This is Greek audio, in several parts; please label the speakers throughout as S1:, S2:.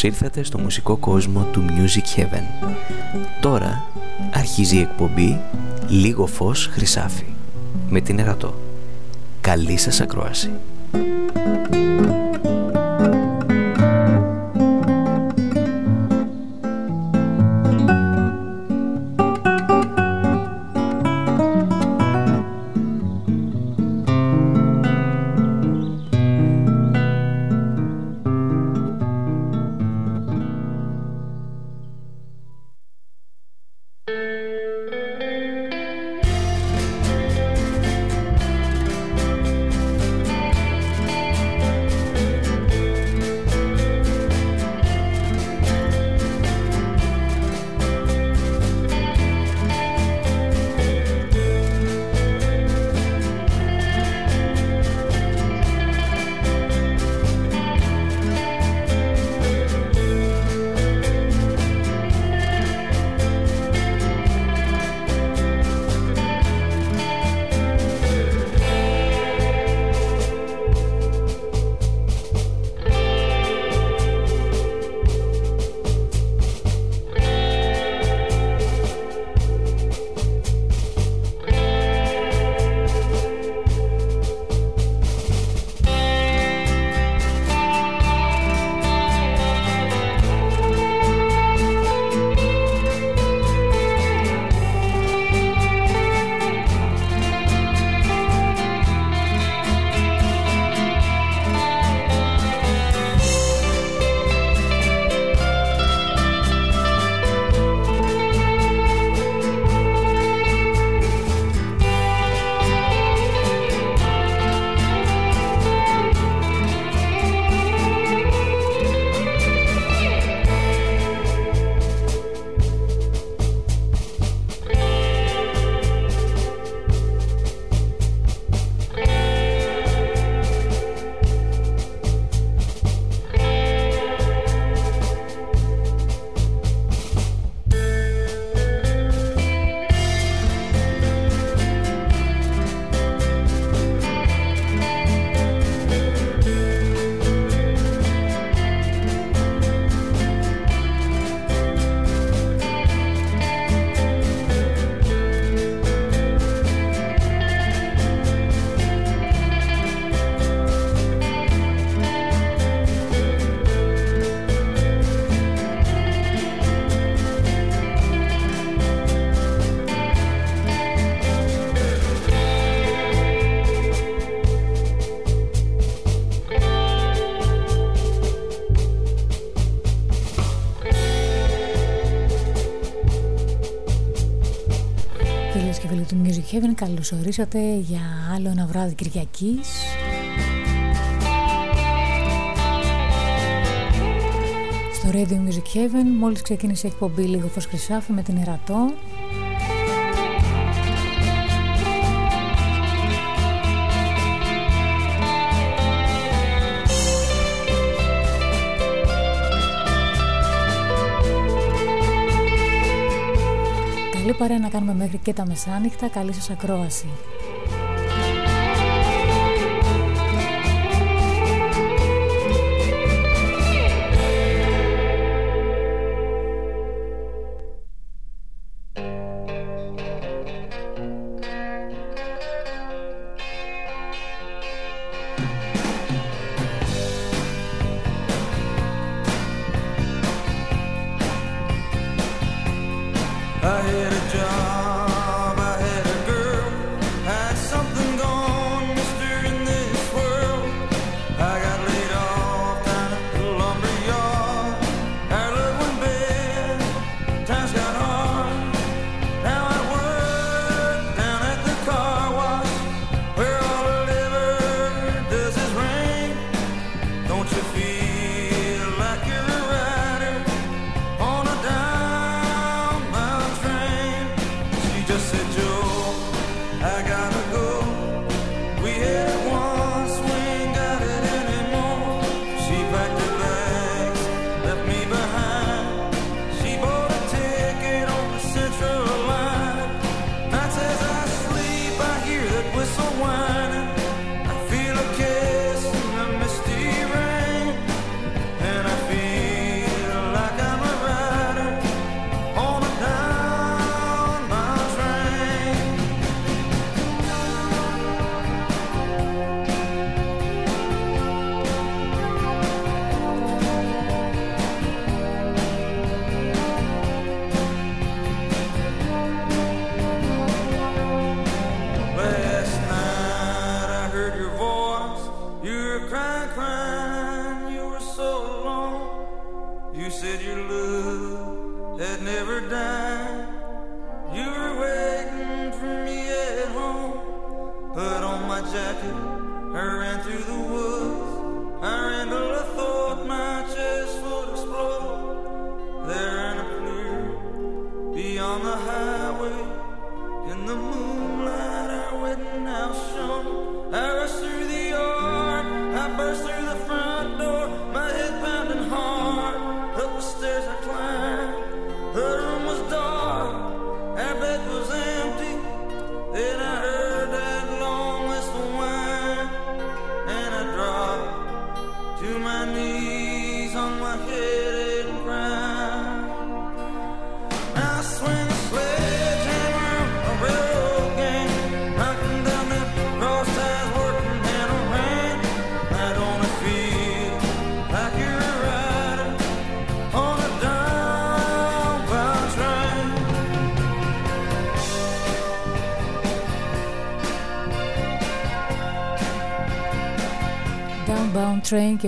S1: Καλώς ήρθατε στο μουσικό κόσμο του Music Heaven. Τώρα αρχίζει η εκπομπή «Λίγο φως χρυσάφι» με την Ερατό. Καλή σας ακρόαση.
S2: Heaven, καλώς ορίσατε για άλλο ένα βράδυ Κυριακής. Στο Radio Music Heaven μόλις ξεκίνησε η εκπομπή Λίγο Φως Χρυσάφι με την Ερατό. Παρέα να κάνουμε μέχρι και τα μεσάνυχτα. Καλή σας ακρόαση.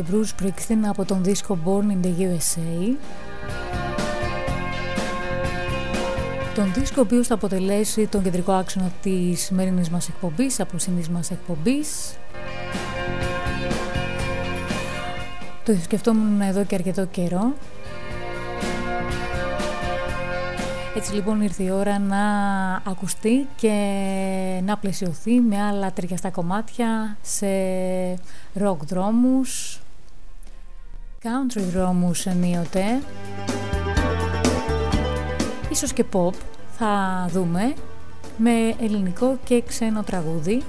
S3: και Bruce Springsteen από τον δίσκο Born in the USA τον δίσκο ο θα αποτελέσει τον κεντρικό άξονα της σημερινής μας εκπομπής, αποσύνης μας εκπομπής. Το σκεφτόμουν εδώ και αρκετό καιρό. Έτσι λοιπόν ήρθε η ώρα να ακουστεί και να πλαισιωθεί με άλλα τριαστά κομμάτια σε ροκ δρόμους country δρόμους ενίοτε. Ίσως και pop θα δούμε με ελληνικό και ξένο τραγούδι.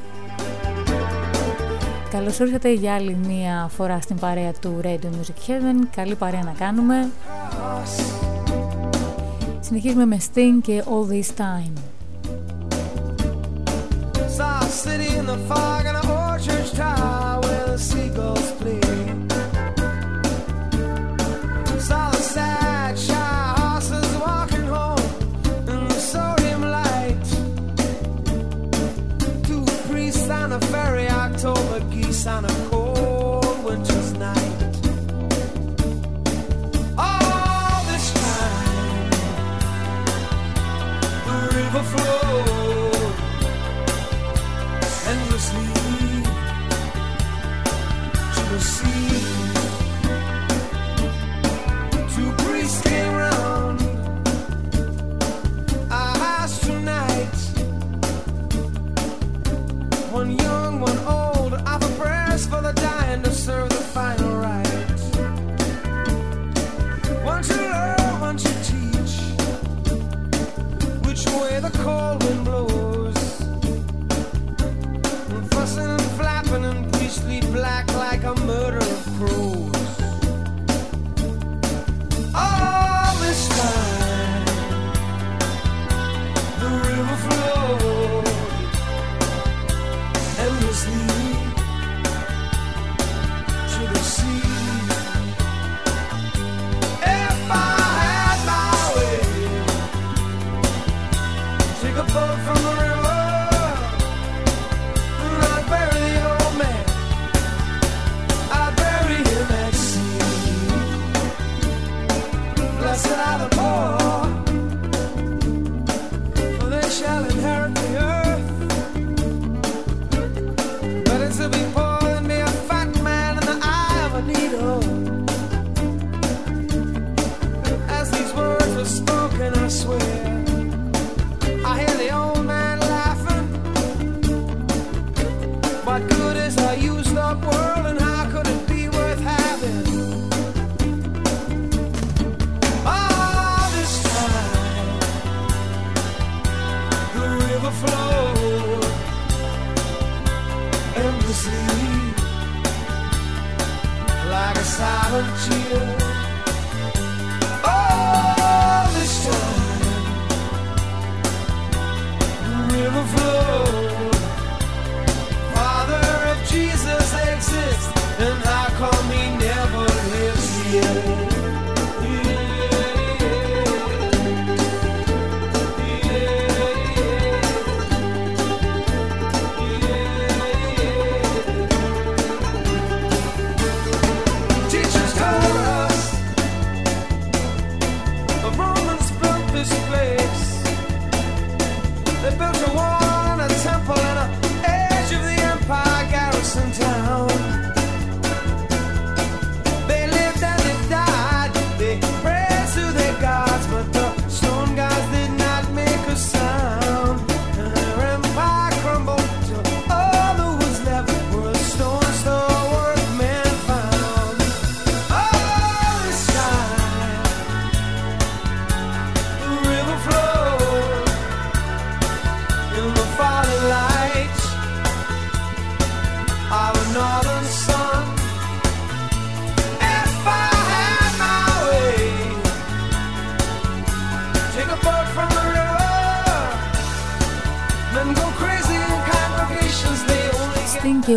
S3: Καλώς ήρθατε για άλλη μία φορά στην παρέα του Radio Music Heaven. Καλή παρέα να κάνουμε. Συνεχίζουμε με Sting και All This Time.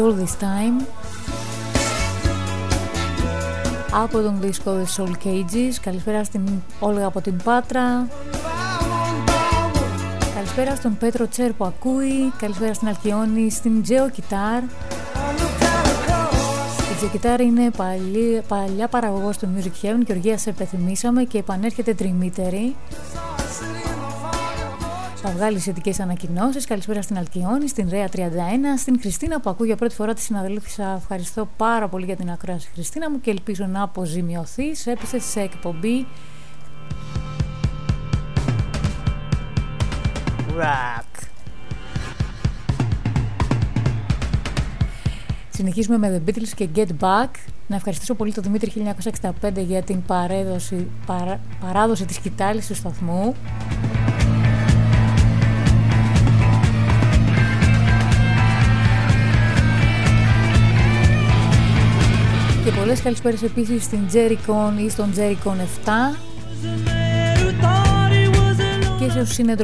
S3: All This Time
S4: από τον δίσκο The Soul Cages. Καλησπέρα στην Όλγα από την Πάτρα. Καλησπέρα στον Πέτρο Τσέρ που ακούει. Καλησπέρα στην Αλκιόνη, στην Geo Guitar. Η Geo Guitar είναι παλιά, παλιά παραγωγός του Music Heaven και οργίας σε επεθυμίσαμε και επανέρχεται τριμήτερη θα βγάλει σχετικέ ανακοινώσεις. Καλησπέρα στην Αλκιόνη, στην Ρέα 31, στην Χριστίνα που ακούω για πρώτη φορά τη συναδέλφισσα. Ευχαριστώ πάρα πολύ για την ακρόαση, Χριστίνα μου, και ελπίζω να αποζημιωθεί. Έπεσε σε εκπομπή. Rock. Συνεχίζουμε με The Beatles και Get Back. Να ευχαριστήσω πολύ τον Δημήτρη 1965 για την παράδοση, παρά, παράδοση της κοιτάλης του σταθμού. Πολλές καλησπέρες επίσης στην Jericon ή στον Jericon 7 και σε όσους είναι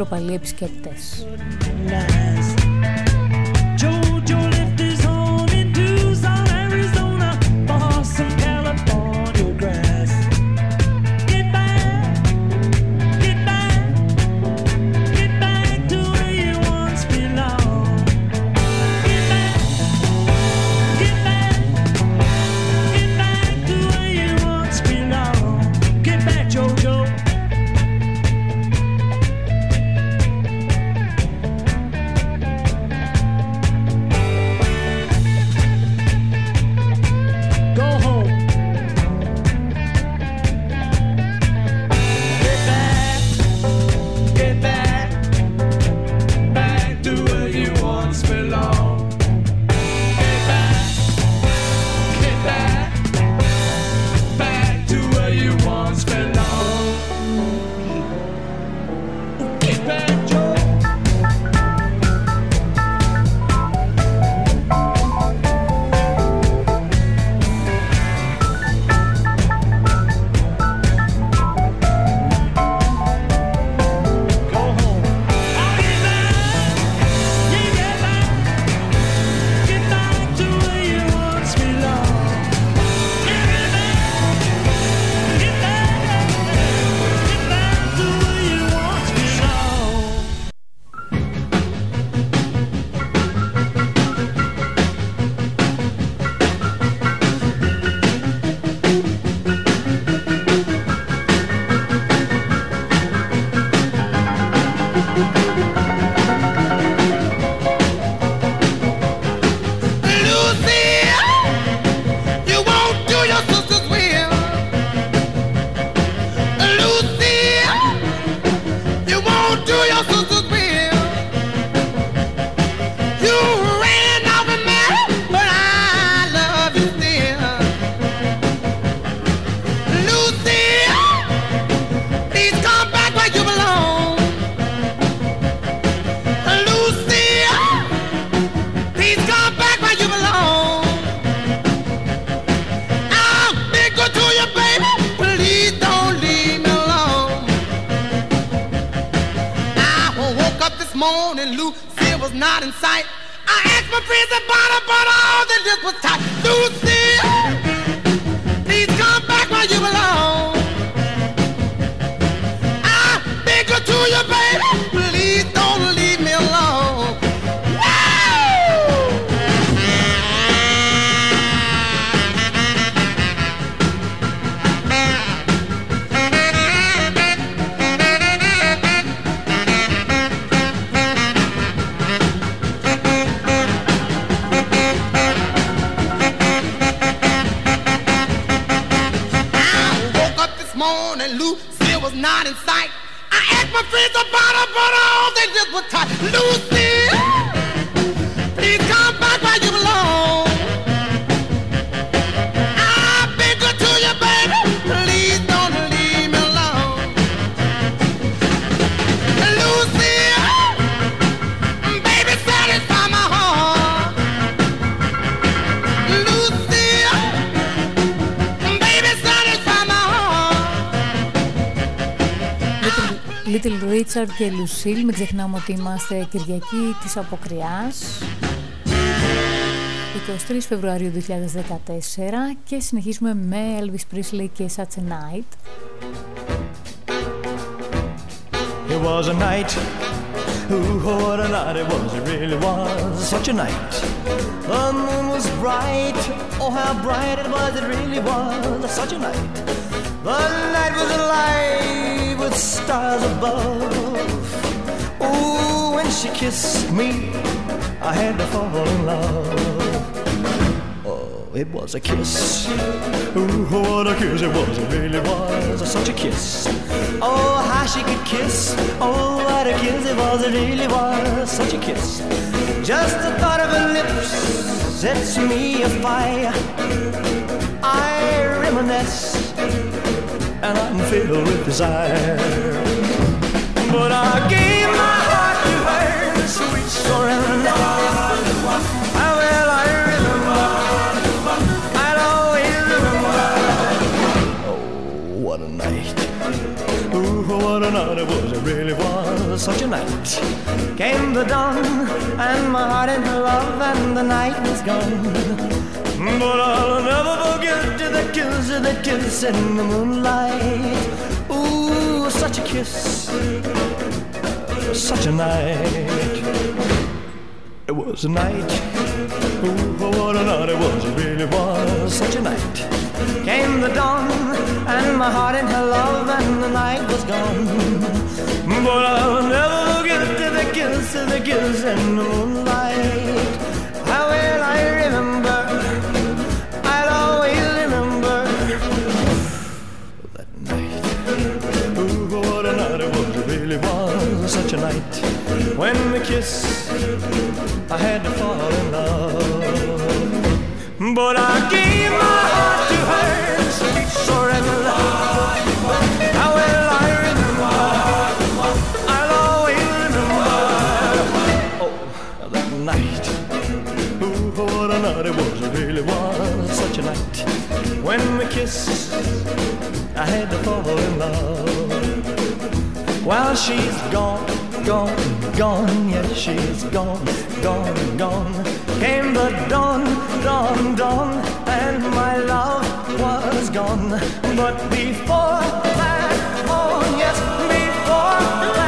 S4: ντροπαλοί επισκέπτες. και Λουσίλ. Μην ξεχνάμε ότι είμαστε Κυριακή της Αποκριάς.
S2: 23 Φεβρουαρίου 2014 και συνεχίζουμε με Elvis Presley και Such a Night.
S5: It was a night, ooh, what a night it was, it really was such a night. The moon was bright, oh how bright it was, it really was such a night. The night was alive stars above. Ooh, when she kissed me, I had to fall in love. Oh, it was a kiss. Ooh, what a kiss it was. It really was such a kiss. Oh, how she could kiss. Oh, what a kiss it was. It really was such a kiss. Just the thought of her lips sets me afire. I reminisce and I'm filled with desire. But I gave my heart to her, sweet surrender. What a night it was, it really was such a night. Came the dawn, and my heart in love, and the night was gone. But I'll never forget the kiss, the kiss in the moonlight. Ooh, such a kiss such a night. It was a night. Ooh, oh, what a night it was. It really was such a night. Came the dawn, and my heart in her love, and the night was gone. But I'll never forget the kiss, the kiss in the moonlight. How will I remember? I'll always remember that night. Ooh, oh, what a night it was. It really was such a night. When we kissed, I had to fall in love. But I gave my heart to her, sweet surrender. How will I remember? I'll always remember. Oh, that night. Ooh, what a night it was. It really was such a night. When we kissed, I had to fall in love. Well, she's gone, gone, gone. Yes, she's gone, gone, gone. Came the dawn, dawn, dawn, and my love was gone. But before that dawn, yes, before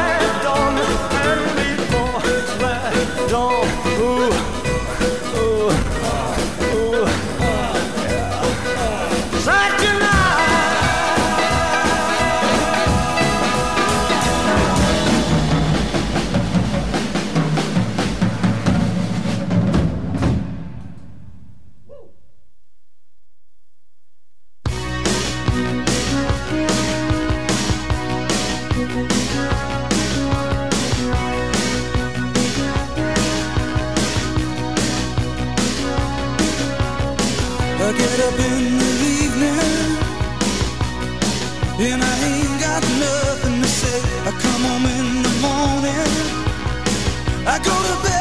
S6: I go to bed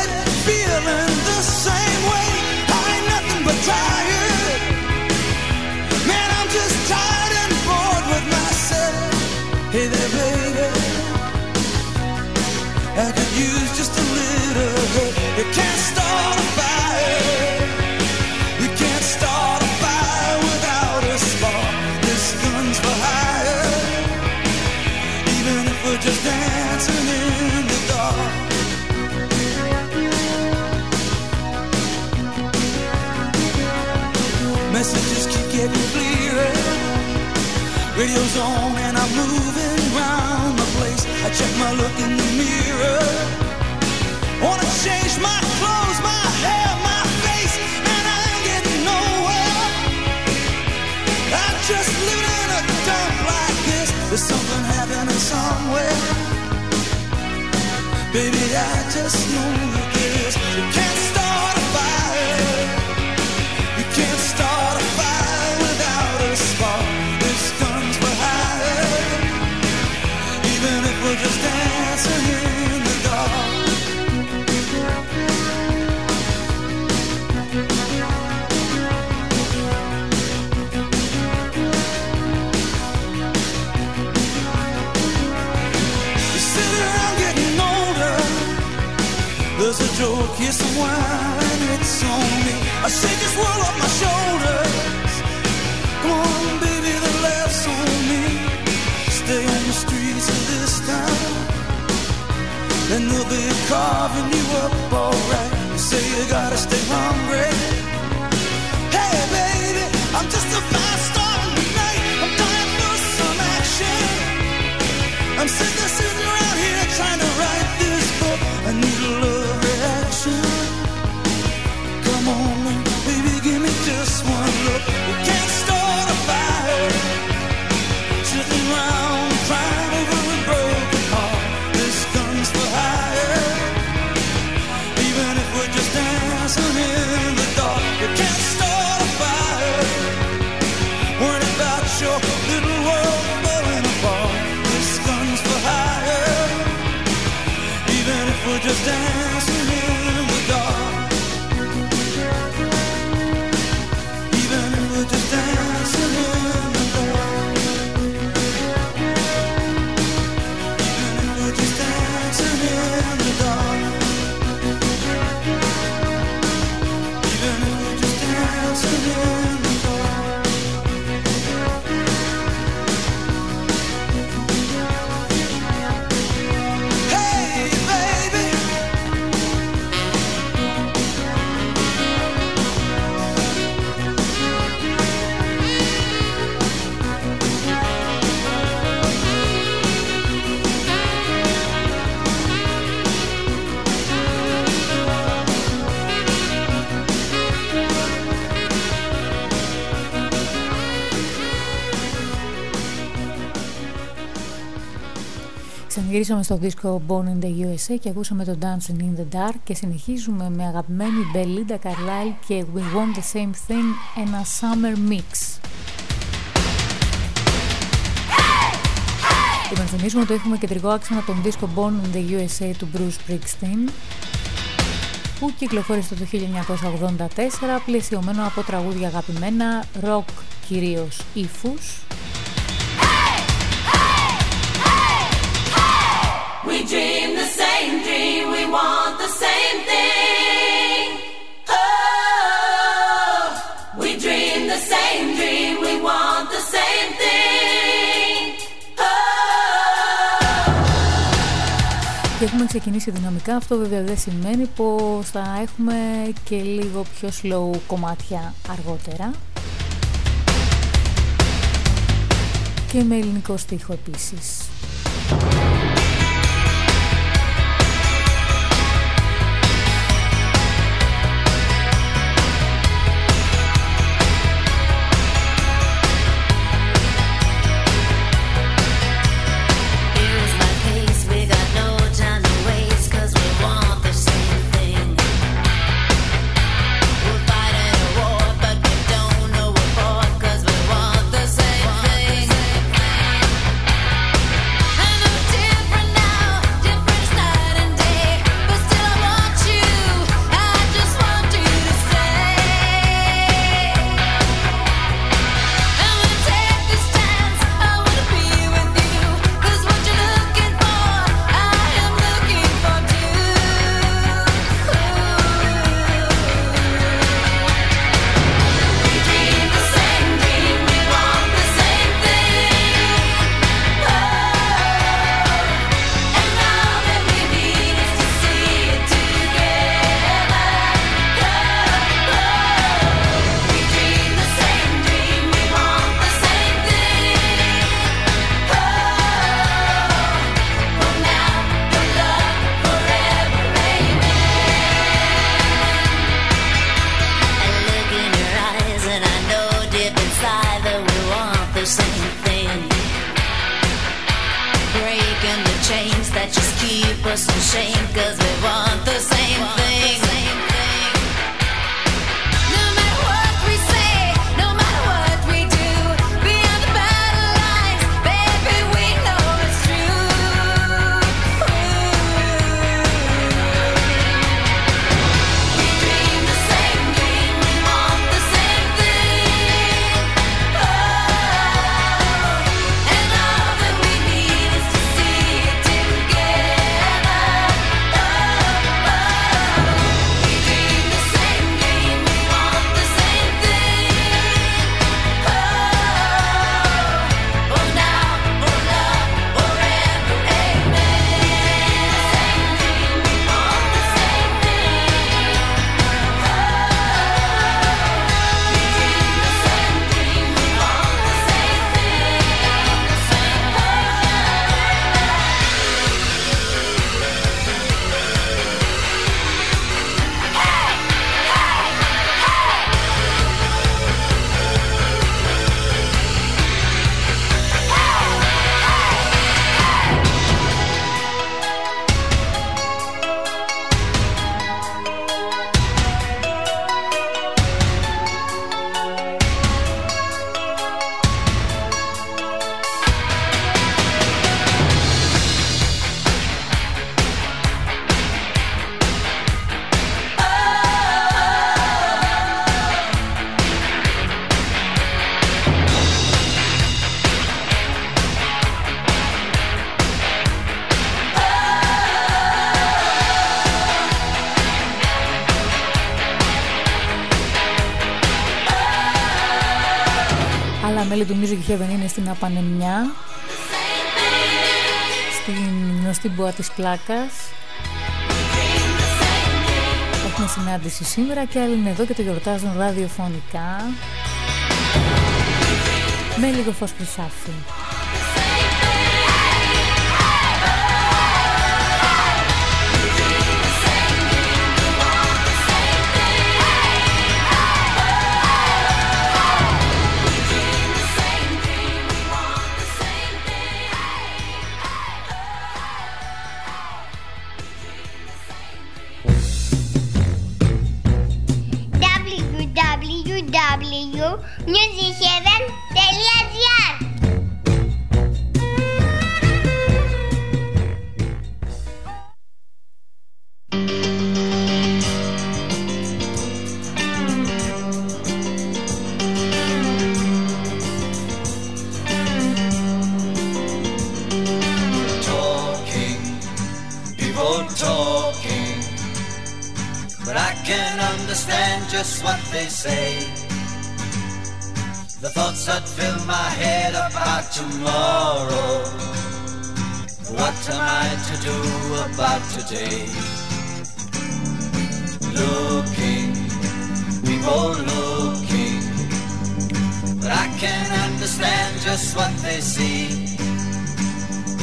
S6: Messages keep getting clearer. Radio's on and I'm moving around the place. I check my look in the mirror. Wanna change my clothes, my hair, my face, and I ain't getting nowhere. I'm just living in a dump like this. There's something happening somewhere. Baby, I just know this. You can't on me. I shake this world off my shoulders. Come on, baby, the laughs on me. Stay on the streets of this town. and they'll be carving you up alright. Say you gotta stay hungry. Hey, baby, I'm just a fast star tonight. I'm dying for some action.
S7: I'm sick of sitting around here trying to Γυρίσαμε στο δίσκο Born in the USA και ακούσαμε το Dancing in the Dark και συνεχίζουμε με αγαπημένη Belinda Carlisle και We Want the Same Thing, ένα summer mix. Υπενθυμίζουμε ότι έχουμε κεντρικό άξονα τον δίσκο Born in the USA του Bruce Springsteen που κυκλοφόρησε το 1984 πλαισιωμένο από τραγούδια αγαπημένα, rock κυρίως ύφους Και έχουμε ξεκινήσει δυναμικά, αυτό βέβαια δεν σημαίνει πως θα έχουμε και λίγο πιο slow κομμάτια αργότερα. Και με ελληνικό στίχο επίσης.
S8: κεφάλι του Music Heaven είναι στην Απανεμιά στην γνωστή μποά της πλάκας Έχουμε συνάντηση σήμερα και άλλοι είναι εδώ και το γιορτάζουν ραδιοφωνικά με λίγο φως χρυσάφι. about tomorrow? What am I to do about today? Looking, people looking, but I can't understand just what they see.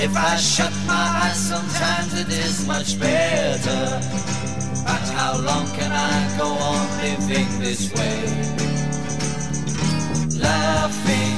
S8: If I shut my eyes, sometimes it is much better. But how long can I go on living this way? Laughing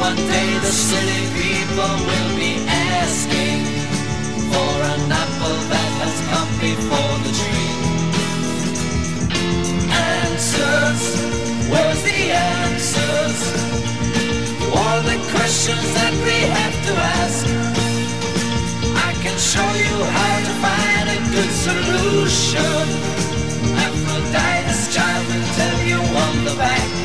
S8: one day the city people will be asking for an apple that has come before the tree. Answers, where's the answers? All the questions that we have to ask. I can show you how to find a good solution. Aphrodite's child will tell you on the back.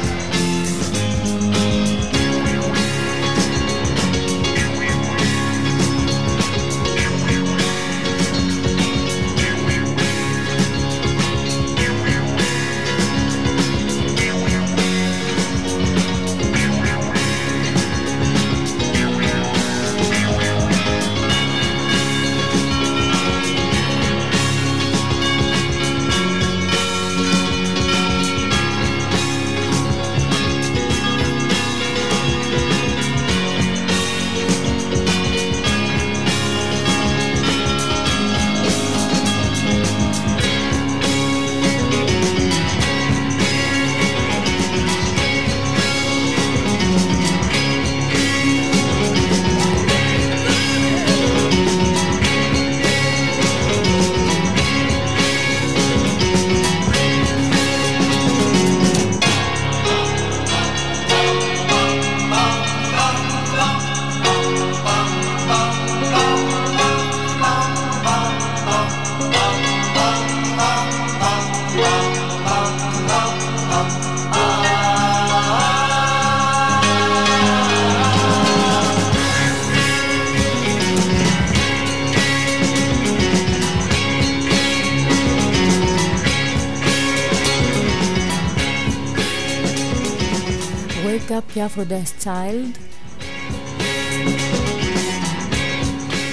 S8: Aphrodite Child.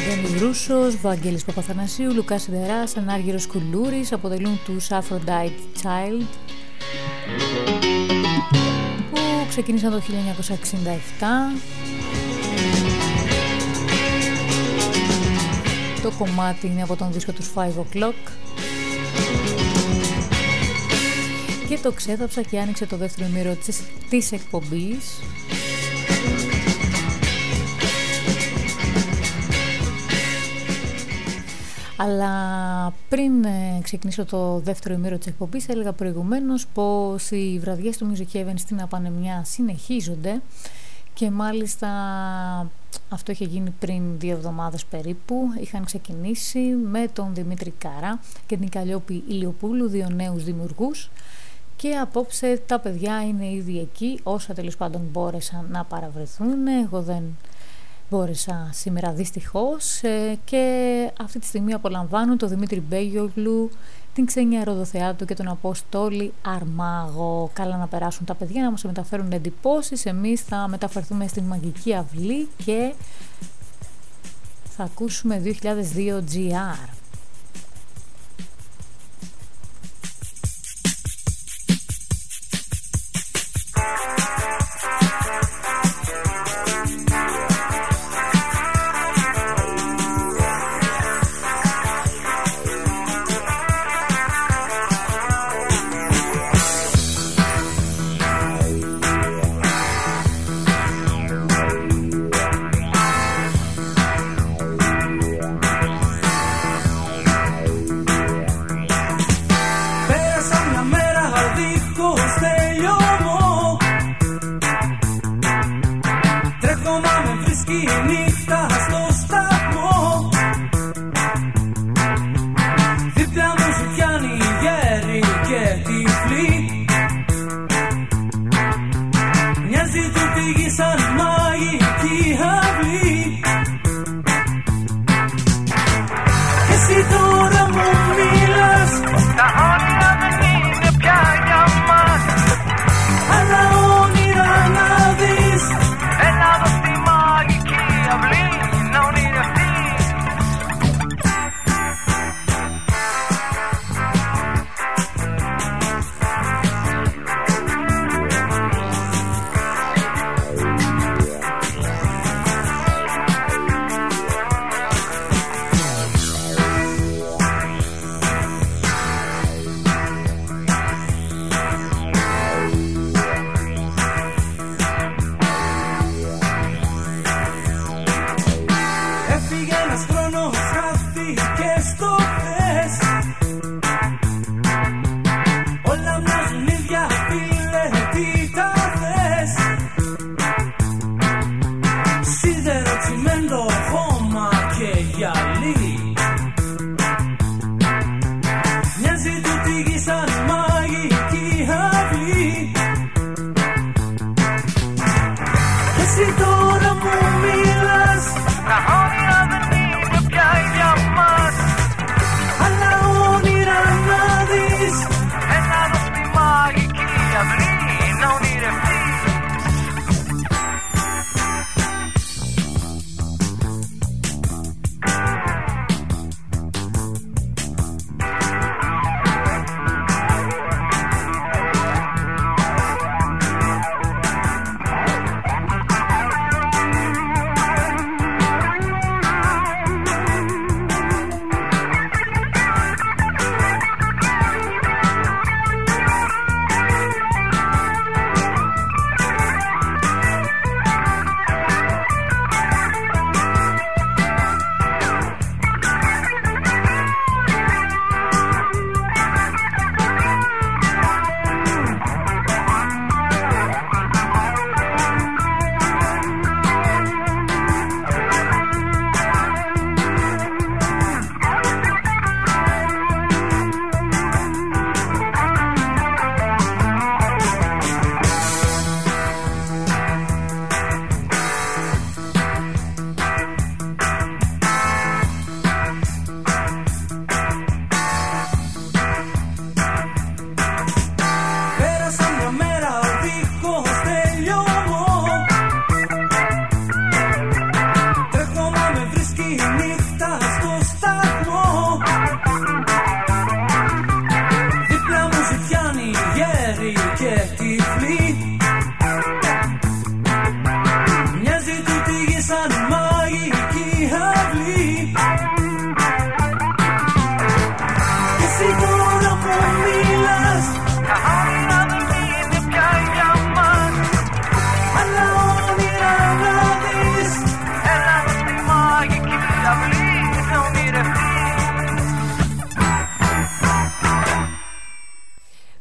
S8: Γιάννης Ρούσος, Βαγγέλης Παπαθανασίου, Λουκάς Ιδεράς, Ανάργυρος Κουλούρης αποτελούν τους Aphrodite Child που ξεκίνησαν το 1967 Το κομμάτι είναι από τον δίσκο τους 5 O'Clock. το ξέδαψα και άνοιξε το δεύτερο ημίρο της, της εκπομπής. Αλλά πριν ε, ξεκινήσω το δεύτερο ημίρο της εκπομπής έλεγα προηγουμένως πως οι βραδιές του Music Heaven στην Απανεμιά συνεχίζονται και μάλιστα
S9: αυτό είχε γίνει πριν δύο εβδομάδες περίπου. Είχαν ξεκινήσει με τον Δημήτρη Κάρα και την Καλλιόπη Ηλιοπούλου, δύο νέους δημιουργούς. Και απόψε τα παιδιά είναι ήδη εκεί, όσα τέλος πάντων μπόρεσαν να παραβρεθούν. Εγώ δεν μπόρεσα σήμερα δυστυχώς ε, και αυτή τη στιγμή απολαμβάνουν τον Δημήτρη Μπέγιογλου, την Ξένια Ροδοθεάτου και τον Αποστόλη Αρμάγο. Καλά να περάσουν τα παιδιά, να μας μεταφέρουν εντυπώσεις. Εμείς θα μεταφερθούμε στην Μαγική Αυλή και θα ακούσουμε 2002 GR.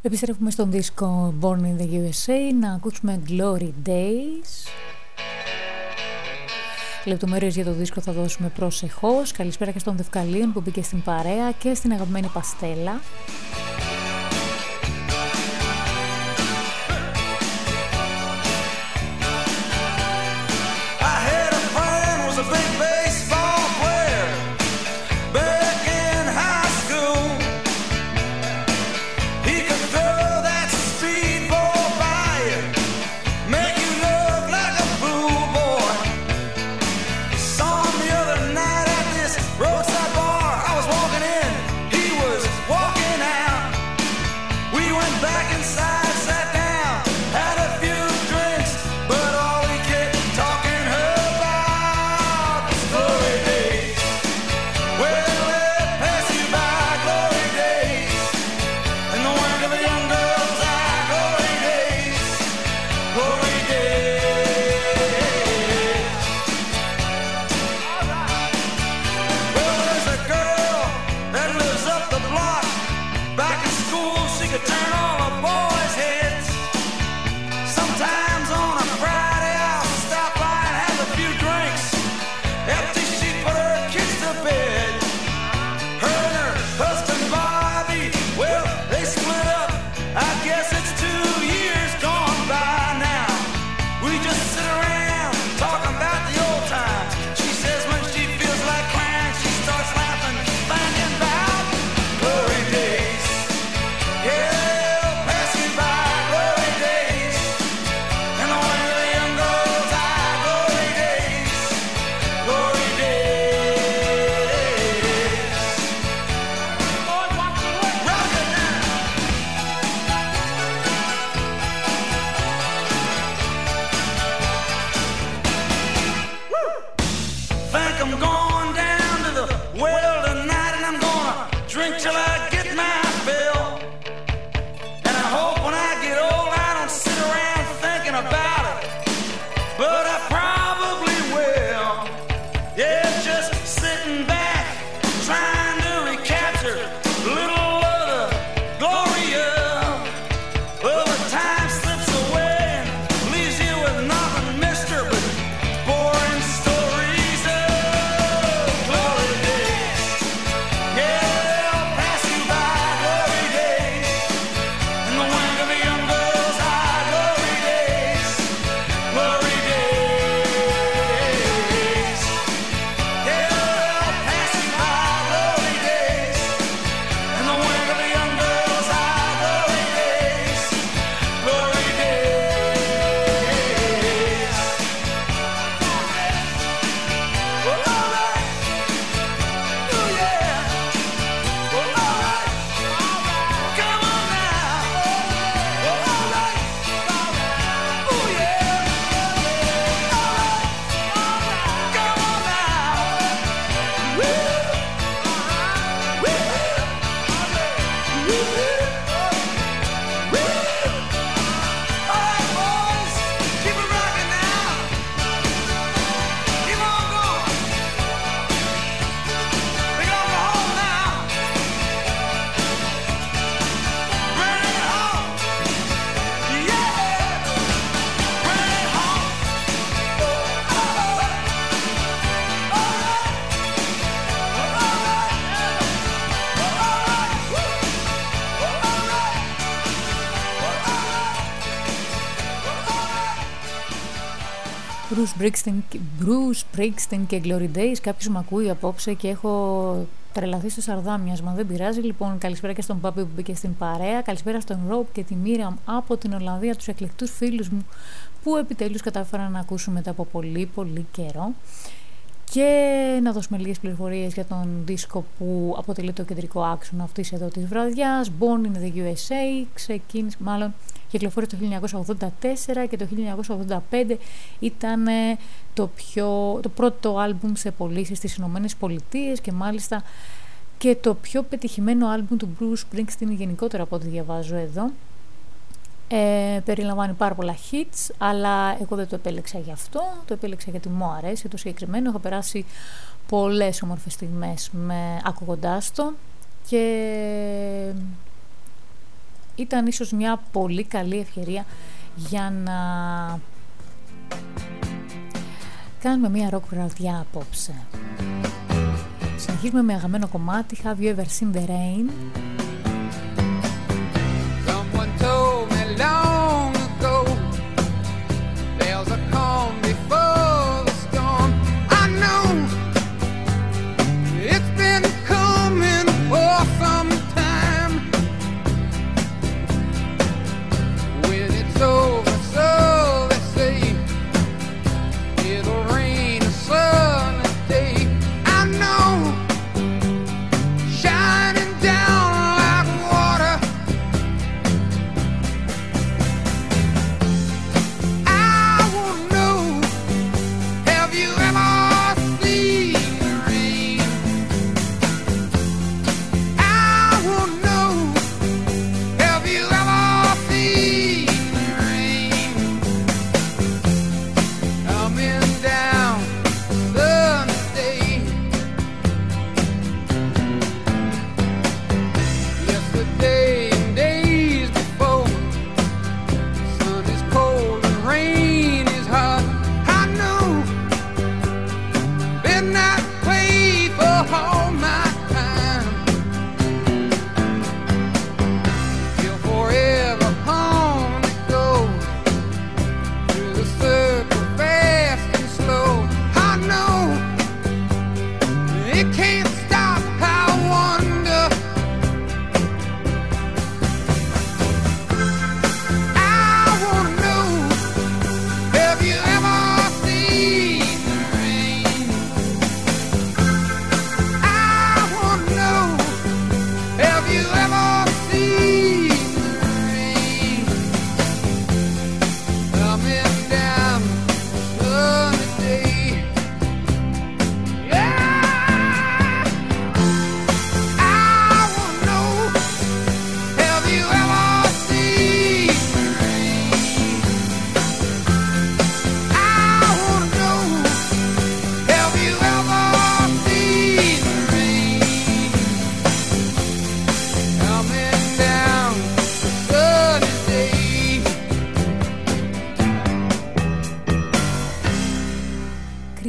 S9: Επιστρέφουμε στον δίσκο Born in the USA να ακούσουμε Glory Days
S6: Λεπτομέρειες για το δίσκο θα δώσουμε προσεχώς. Καλησπέρα και στον Δευκαλίων που μπήκε στην παρέα και στην αγαπημένη Παστέλα. Bruce Springsteen και Glory Days. Κάποιος με ακούει απόψε και έχω τρελαθεί στο σαρδάμιασμα. Δεν πειράζει. Λοιπόν, καλησπέρα και στον Πάπη που μπήκε στην παρέα. Καλησπέρα στον Ρόπ και τη Μίραμ από την Ολλανδία, τους εκλεκτούς φίλους μου που επιτέλους κατάφεραν να ακούσουν μετά από πολύ πολύ καιρό. Και να δώσουμε λίγες πληροφορίες για τον δίσκο που αποτελεί το κεντρικό άξονα αυτής εδώ της βραδιάς. Born in the USA, ξεκίνησε μάλλον κυκλοφόρησε το 1984 και το 1985 ήταν ε, το, πιο, το πρώτο άλμπουμ σε πωλήσεις στις Ηνωμένες Πολιτείες και μάλιστα και το πιο πετυχημένο άλμπουμ του Bruce Springsteen γενικότερα από ό,τι διαβάζω εδώ. Ε, περιλαμβάνει πάρα πολλά hits, αλλά εγώ δεν το επέλεξα γι' αυτό, το επέλεξα γιατί μου αρέσει το συγκεκριμένο. Έχω περάσει πολλές όμορφες στιγμές με, ακούγοντάς το και ήταν ίσως μια πολύ καλή ευκαιρία για να
S2: Κάνουμε μια ροκ βραδιά απόψε. Συνεχίζουμε με αγαπημένο κομμάτι
S10: Have you ever seen the rain? now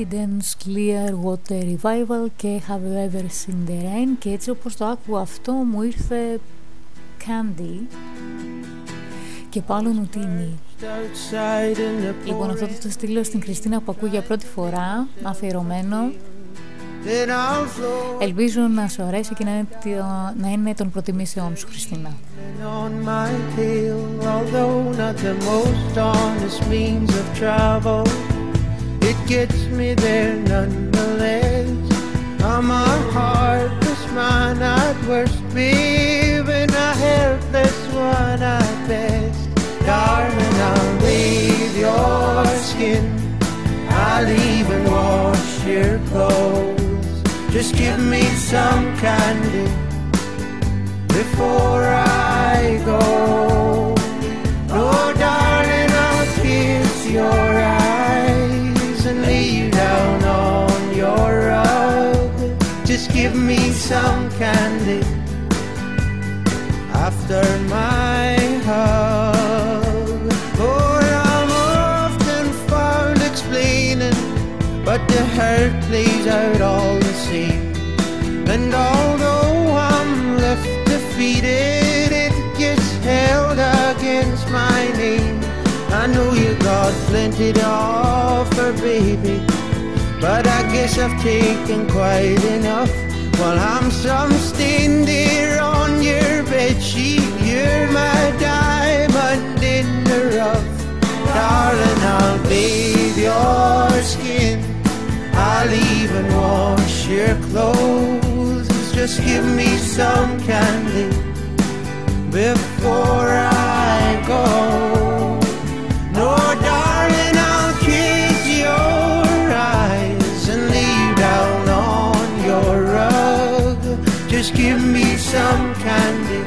S2: Creedence Clearwater Revival και Have You Ever Seen The Rain; Και έτσι όπως το άκουγα αυτό μου ήρθε Candy. Και Πάλο Νουτίνη.
S4: Outside in the
S2: Λοιπόν αυτό θα το στείλω στην Κριστίνα που ακούει για πρώτη φορά αφιερωμένο.
S4: Then I'll float
S2: Ελπίζω να σου αρέσει και να είναι, το- να είναι των προτιμήσεών σου Χριστίνα
S4: on It gets me there nonetheless. I'm a heartless man at worst, baby, a helpless one at best. Darling, I'll leave your skin. I'll even wash your clothes. Just give me some candy before I go. Oh, darling, I'll kiss your me some candy after my hug. Oh, I'm often found explaining, but the hurt plays out all the same. And although I'm left defeated, it gets held against my name. I know you got plenty to offer, baby, but I guess I've taken quite enough. While I'm some stained there on your bed sheet, you're my diamond in the rough. Darling, I'll bathe your skin. I'll even wash your clothes. Just give me some candy before I go. No, darling, Just give me some candy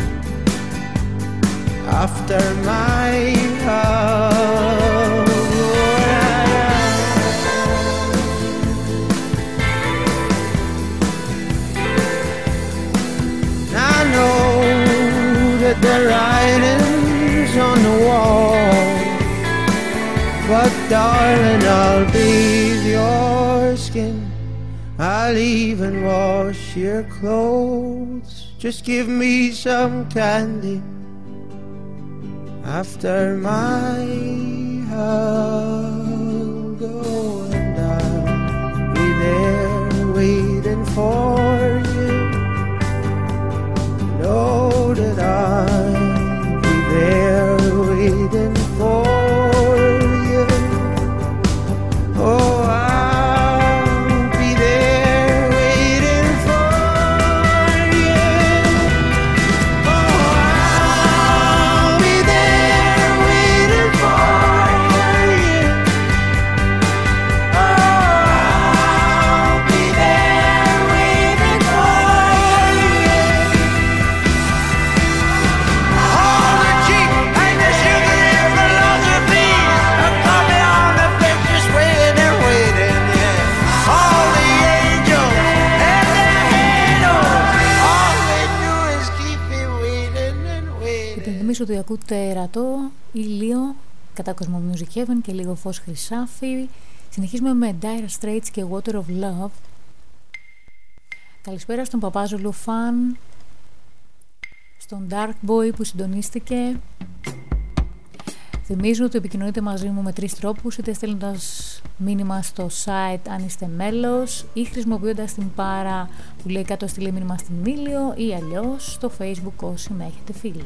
S4: after my heart. I know that the writing's on the wall, but darling, I'll be I'll even wash your clothes. Just give me some candy after my hug. Oh, and I'll be there waiting for you. Know that I'll be there waiting for you.
S2: ζωδιακού τέρατο, ηλίο, κατά Cosmomusic Heaven και λίγο φως χρυσάφι. Συνεχίζουμε με Dire Straits και Water of Love. Καλησπέρα στον Παπάζο Λουφάν, στον Dark Boy που συντονίστηκε. Θυμίζω ότι επικοινωνείτε μαζί μου με τρεις τρόπους, είτε στέλνοντας μήνυμα στο site αν είστε μέλος ή χρησιμοποιώντας την πάρα που λέει κάτω στείλε μήνυμα στην Μήλιο ή αλλιώς στο facebook όσοι με έχετε φίλοι.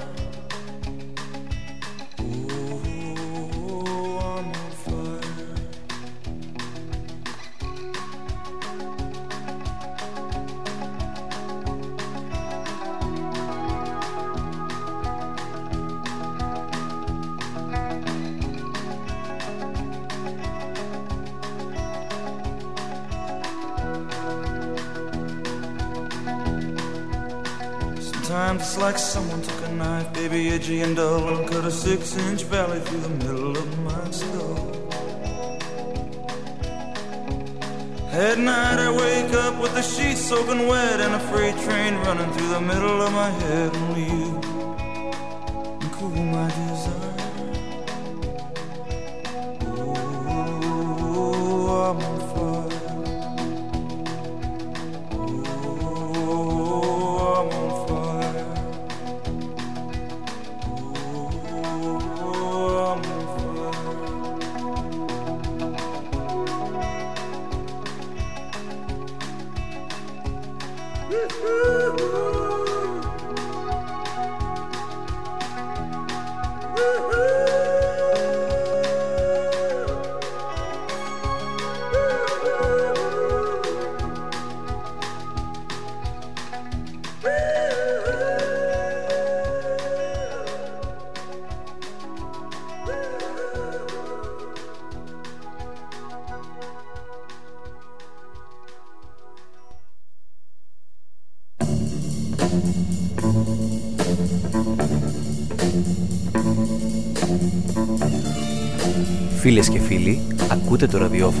S6: A six-inch valley through the middle of my skull. At night I wake up with the sheets soaking wet and a freight train running through the middle of my head.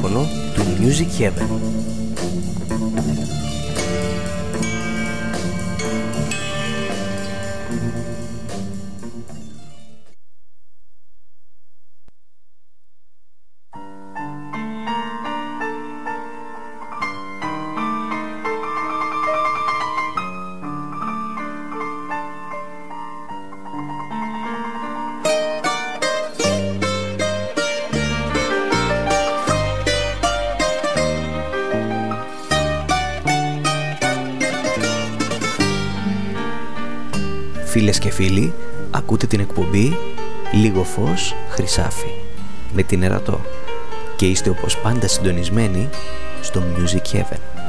S11: το ραδιόφωνο του Music Heaven. Φως Χρυσάφι με την Ερατό και είστε όπως πάντα συντονισμένοι στο Music Heaven.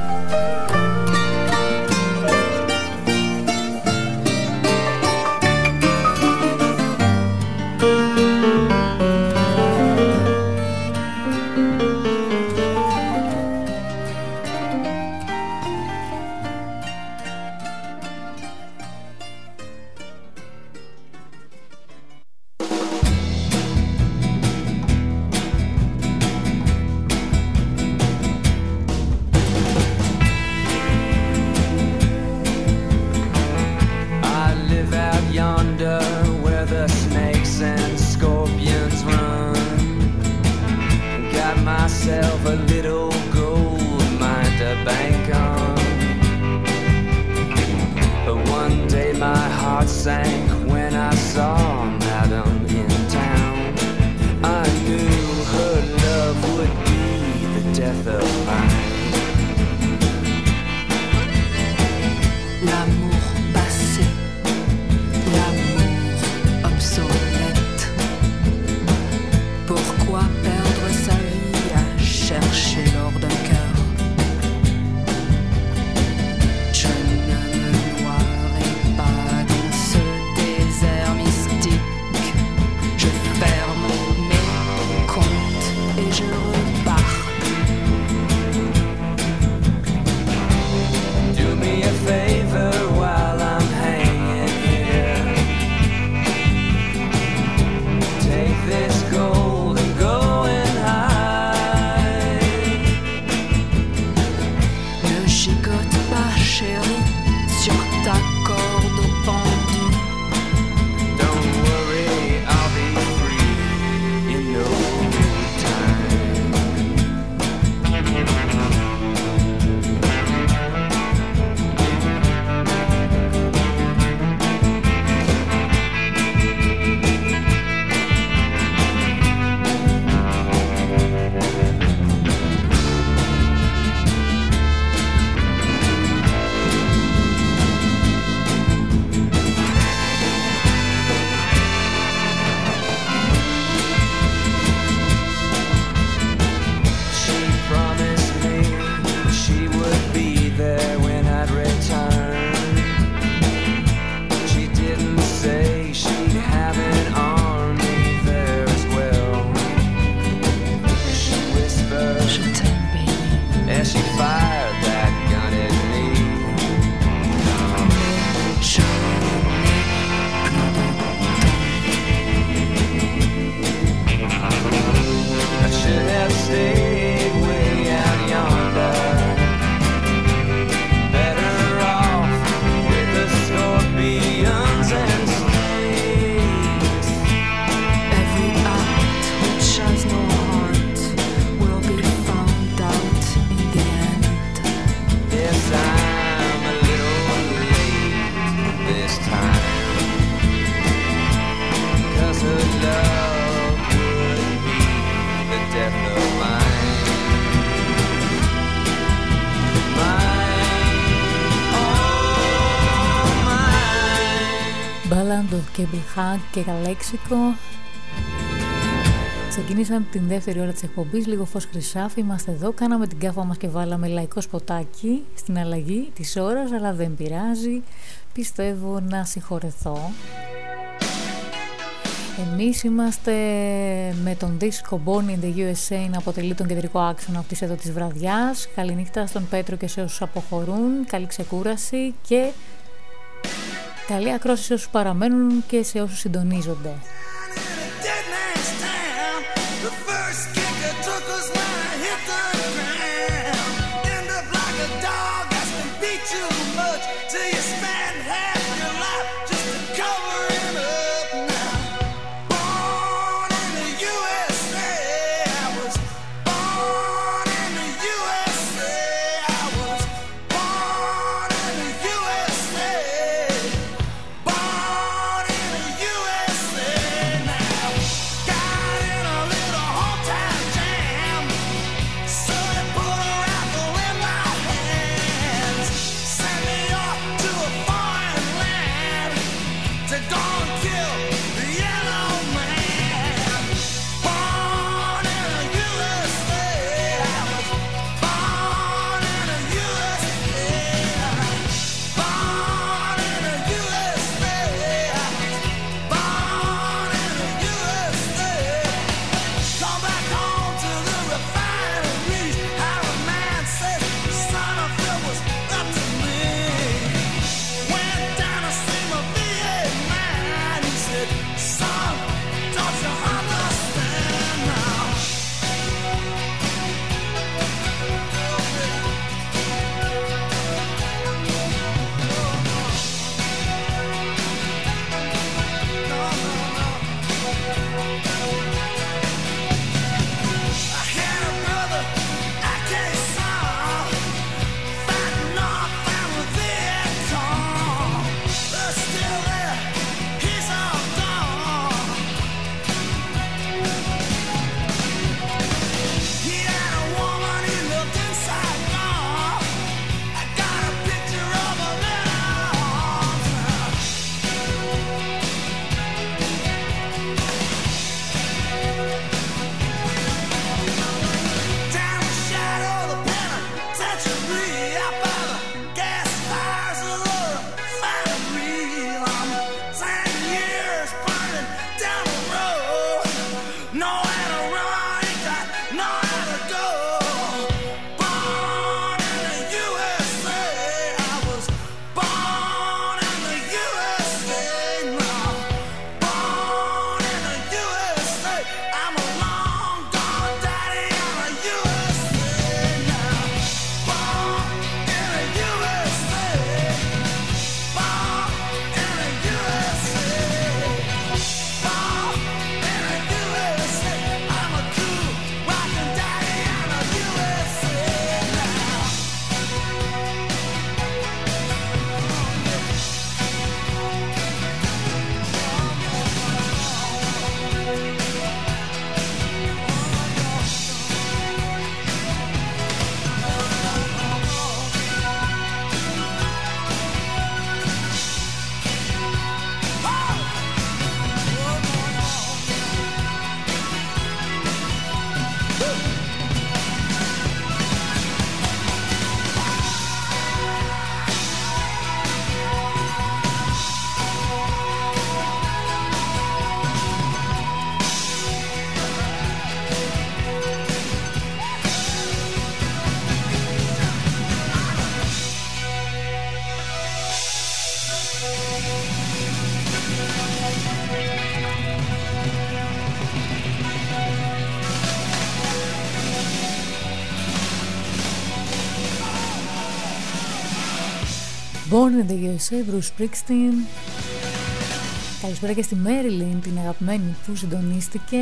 S6: το Cable και Γαλέξικο. Ξεκινήσαμε την δεύτερη ώρα της εκπομπής, λίγο φως χρυσάφι, είμαστε εδώ, κάναμε την κάφα μας και βάλαμε λαϊκό σποτάκι στην αλλαγή της ώρας, αλλά δεν πειράζει, πιστεύω να συγχωρεθώ. Εμείς είμαστε με τον δίσκο Bonnie in the USA να αποτελεί τον κεντρικό άξονα αυτής εδώ της βραδιάς. Καληνύχτα στον Πέτρο και σε όσους αποχωρούν, καλή ξεκούραση και Καλή ακρόαση όσους παραμένουν και σε όσους συντονίζονται.
S2: είναι το USA,
S6: Bruce Springsteen. Καλησπέρα και στη Μέριλιν, την αγαπημένη που συντονίστηκε.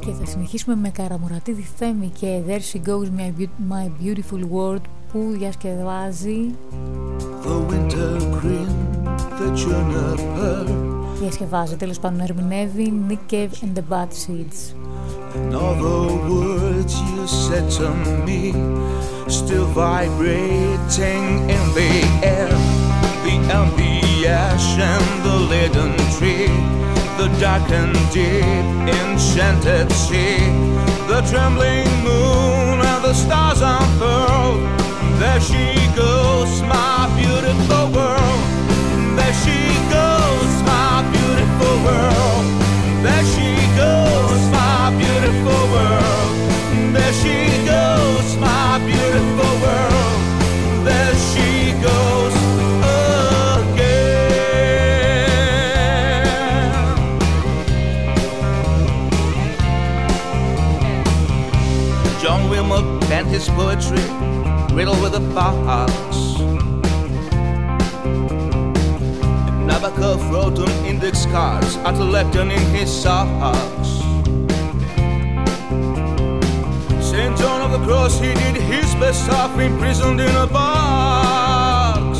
S6: Και θα συνεχίσουμε με Καραμουρατίδη Θέμη και There She Goes My Beautiful World που διασκευάζει Διασκευάζει, τέλος πάντων ερμηνεύει Nick Cave and the Bad Seeds
S3: And all the words you said to me still vibrating in the air. The empty ash and the laden tree, the dark and deep enchanted sea, the trembling moon and the stars unfurled. There she goes, my beautiful world. There she goes, my beautiful world. Poetry, riddled with a fox. Nabokov wrote on index cards at a lectern in his socks. Saint John of the Cross, he did his best off imprisoned in a box.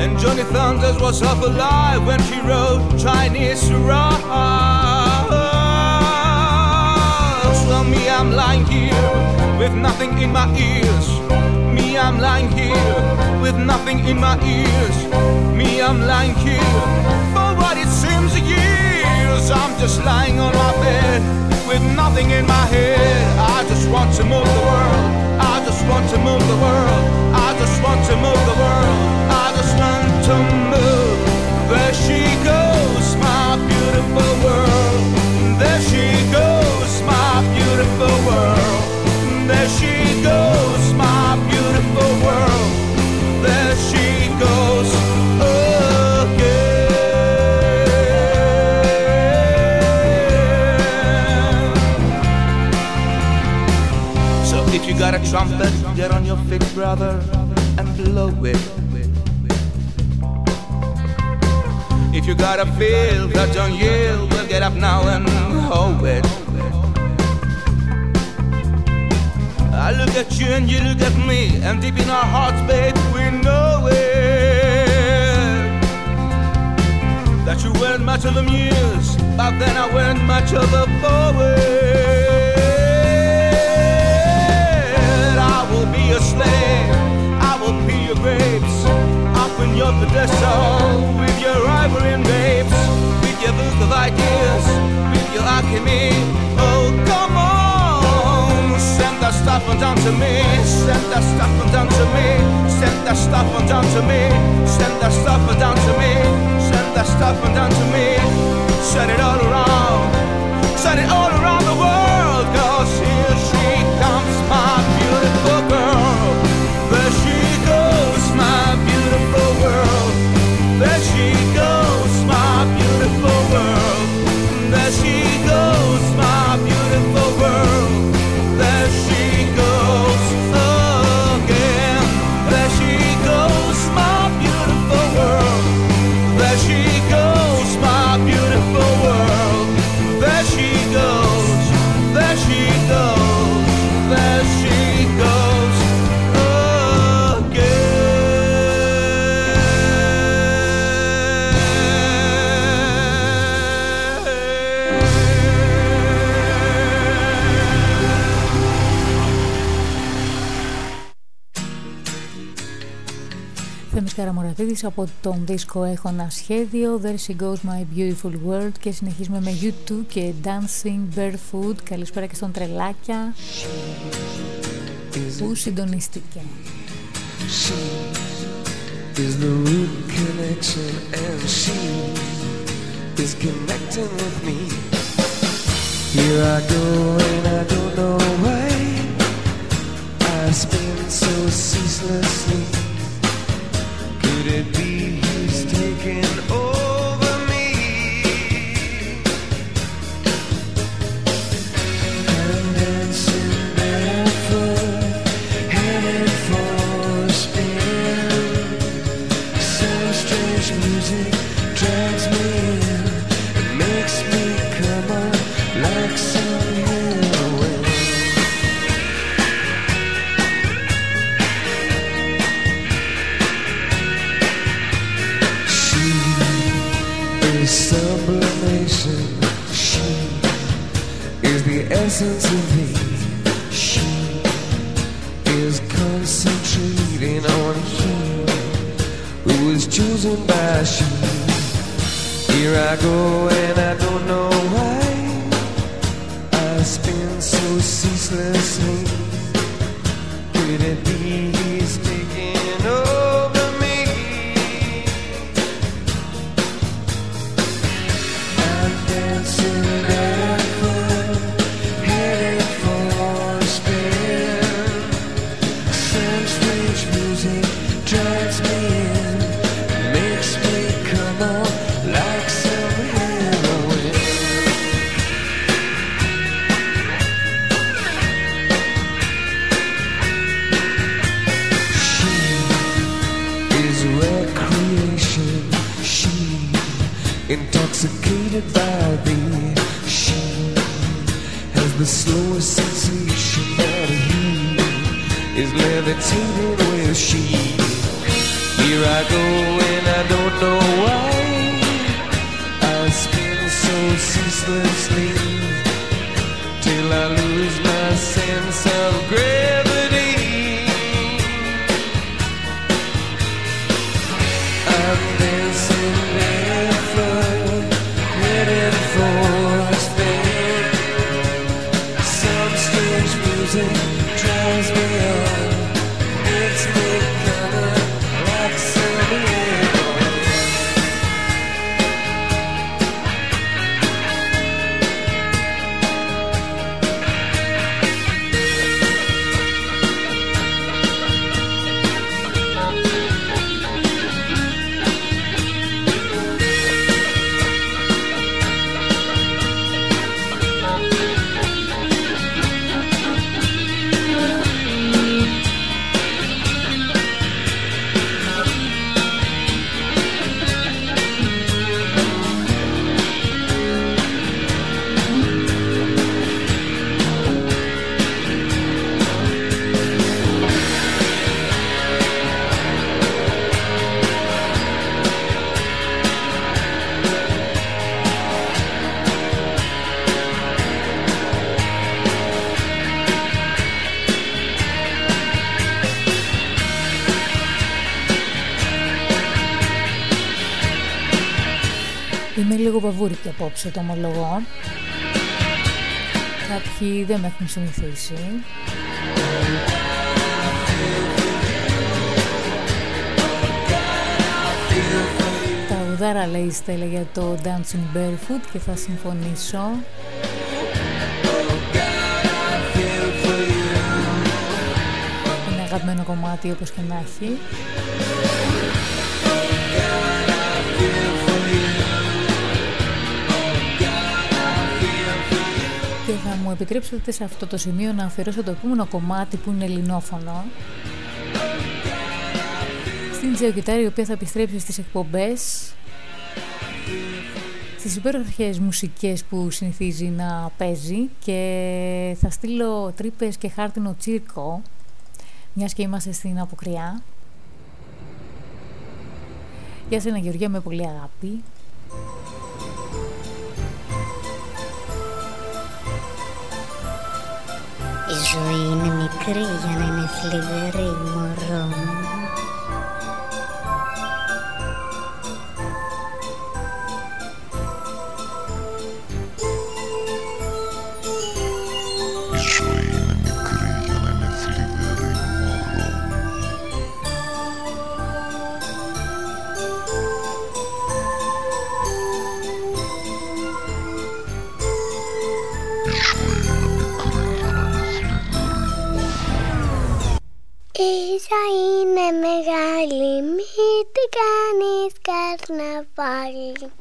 S3: And Johnny Thunders was half alive when he wrote Chinese rocks. I'm lying here with nothing in my ears. Me, I'm lying here with nothing in my ears. Me, I'm lying here for what it seems years. I'm just lying on my bed with nothing in my head. I just want to move the world. I just want to move the world. Trumpet, get on your feet, brother, and blow it. If you got a feel that don't yield, well get up now and hold it. I look at you and you look at me, and deep in our hearts, babe, we know it. That you weren't much of a muse, but then I weren't much of a poet. Will be your slave, I will be your grapes, up in your pedestal, with your and babes, with your book of ideas, with your alchemy. Oh, come on, send that stuff on down to me, send that stuff on down to me, send that stuff on down to me, send that stuff on down to me, send that stuff on down to me, send it all around, send it all around the world, cause here
S2: Θέμης Καραμορατίδης από τον δίσκο Έχω ένα σχέδιο There she goes my beautiful world και συνεχίζουμε με U2 και Dancing Barefoot Καλησπέρα και στον Τρελάκια που συντονίστηκε
S5: She is the root connection, and she is connecting with me. Here I go, and I don't know why. I spin so ceaselessly. It be essence of me. She is concentrating on him who was chosen by she. Here I go and I don't know why I spin so ceaselessly. Intoxicated by thee. She has the slowest sensation that he is levitating with she. Here I go and I don't know why.
S2: Απόψε, το ομολογώ. Κάποιοι δεν με έχουν συνηθίσει. Τραγουδάρα λέει η Στέλλα για το Dancing Barefoot και θα συμφωνήσω. Είναι αγαπημένο κομμάτι όπως και να έχει. Επιτρέψετε σε αυτό το σημείο να αφιερώσω το επόμενο κομμάτι που είναι ελληνόφωνο. Στην Τζεοκιτάρη η οποία θα επιστρέψει στις εκπομπές στις υπέροχες μουσικές που συνηθίζει να παίζει και θα στείλω τρύπες και χάρτινο τσίρκο μιας και είμαστε στην αποκριά. Γεια σένα Γεωργία με πολύ αγάπη.
S12: Ζωή είναι μικρή για να είναι θλιβερή, μωρό
S13: Η ζωή είναι
S12: μεγάλη, μην την κάνεις καρναβάλι.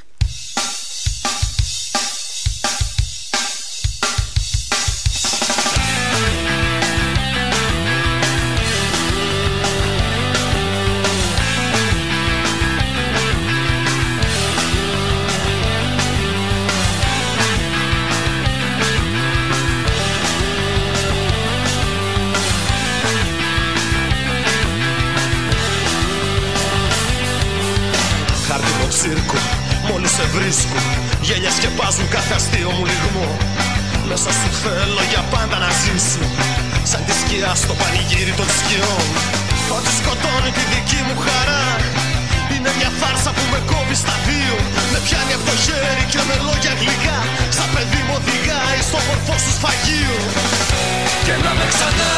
S14: Τσίρκο, μόλις σε βρίσκω Γέλια σκεπάζουν κάθε αστείο μου λιγμό. Μέσα σου θέλω για πάντα να ζήσω. Σαν τη σκιά στο πανηγύρι των σκιών. Ό,τι σκοτώνει τη δική μου χαρά. Είναι μια φάρσα που με κόβει στα δύο. Με πιάνει από το χέρι και με λόγια γλυκά. Σαν παιδί μου οδηγάει στο μορφό σου σφαγείο. Και να με ξανά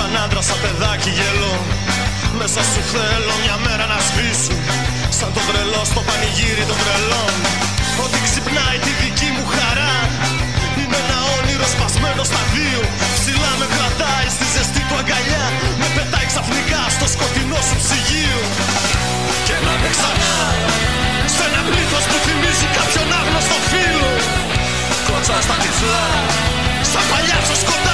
S14: σαν άντρα, σαν παιδάκι γελώ. Μέσα σου θέλω μια μέρα να σβήσω. Σαν το τρελό στο πανηγύρι των τρελών. Ότι ξυπνάει τη δική μου χαρά. Είναι ένα όνειρο σπασμένο στα δύο. Ψηλά με κρατάει στη ζεστή του αγκαλιά. Με πετάει ξαφνικά στο σκοτεινό σου ψυγείο. Και να με ξανά Σ' ένα πλήθος που θυμίζει κάποιον άγνωστο φίλο. Κότσας στα τυφλά Στα παλιά σου σκοτά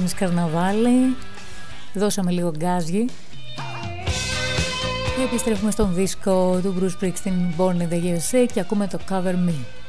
S2: μεγάλη με την κάνεις καρναβάλι. Δώσαμε λίγο γκάζι. Και επιστρέφουμε στον δίσκο του Bruce Springsteen Born in the USA και ακούμε το Cover Me.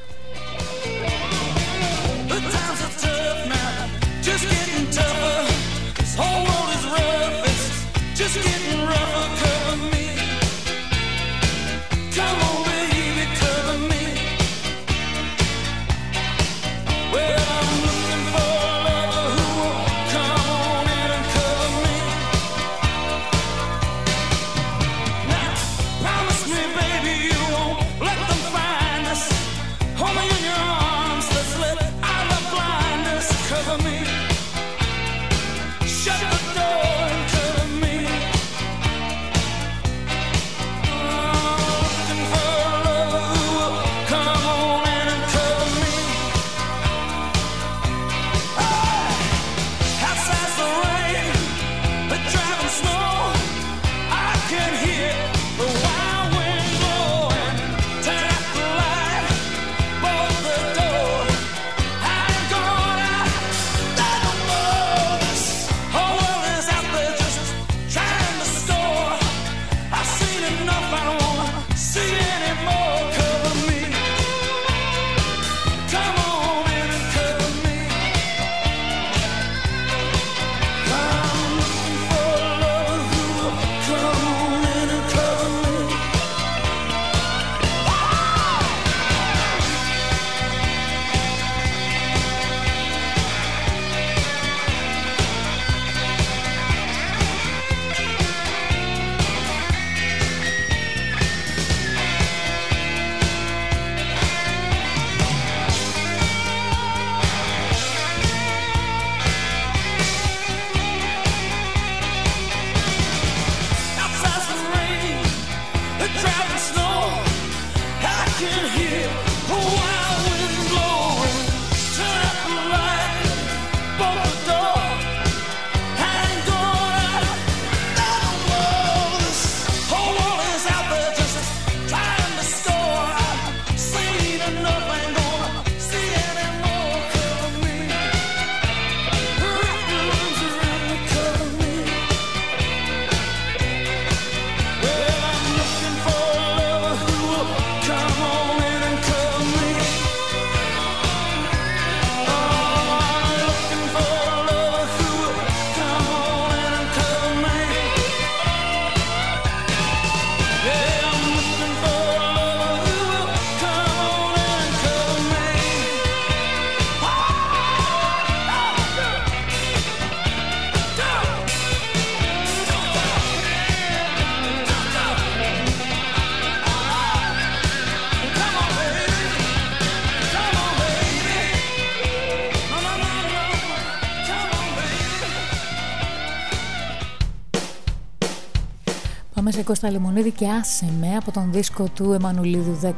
S15: Είσαι Κώστα Λιμονίδη και άσε με από τον δίσκο του Εμμανουλίδου 13,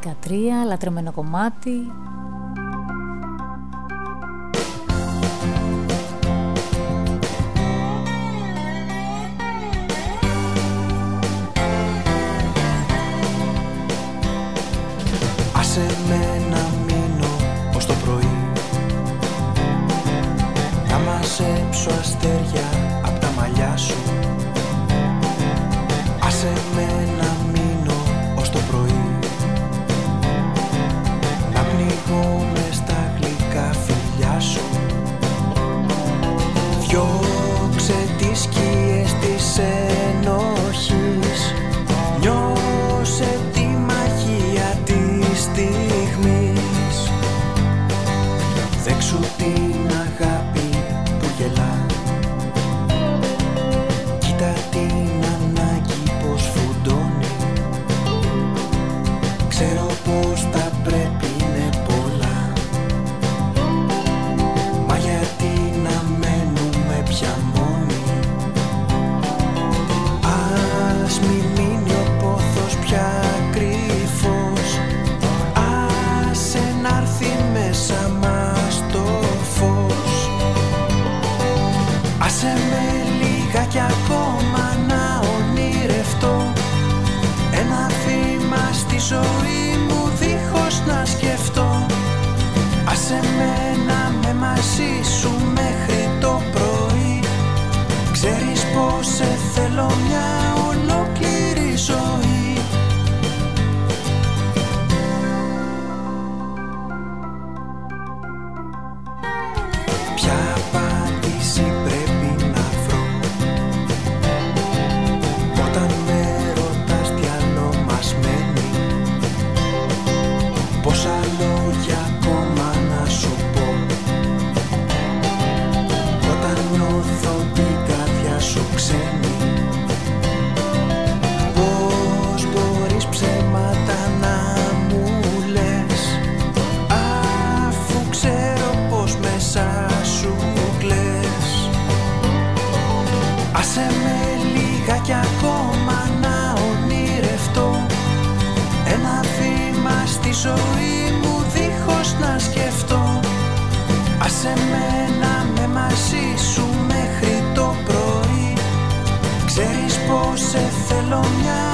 S15: λατρεμένο κομμάτι,
S13: ya. Σε μένα με μαζί σου μέχρι το πρωί. Ξέρεις πως σε θέλω μια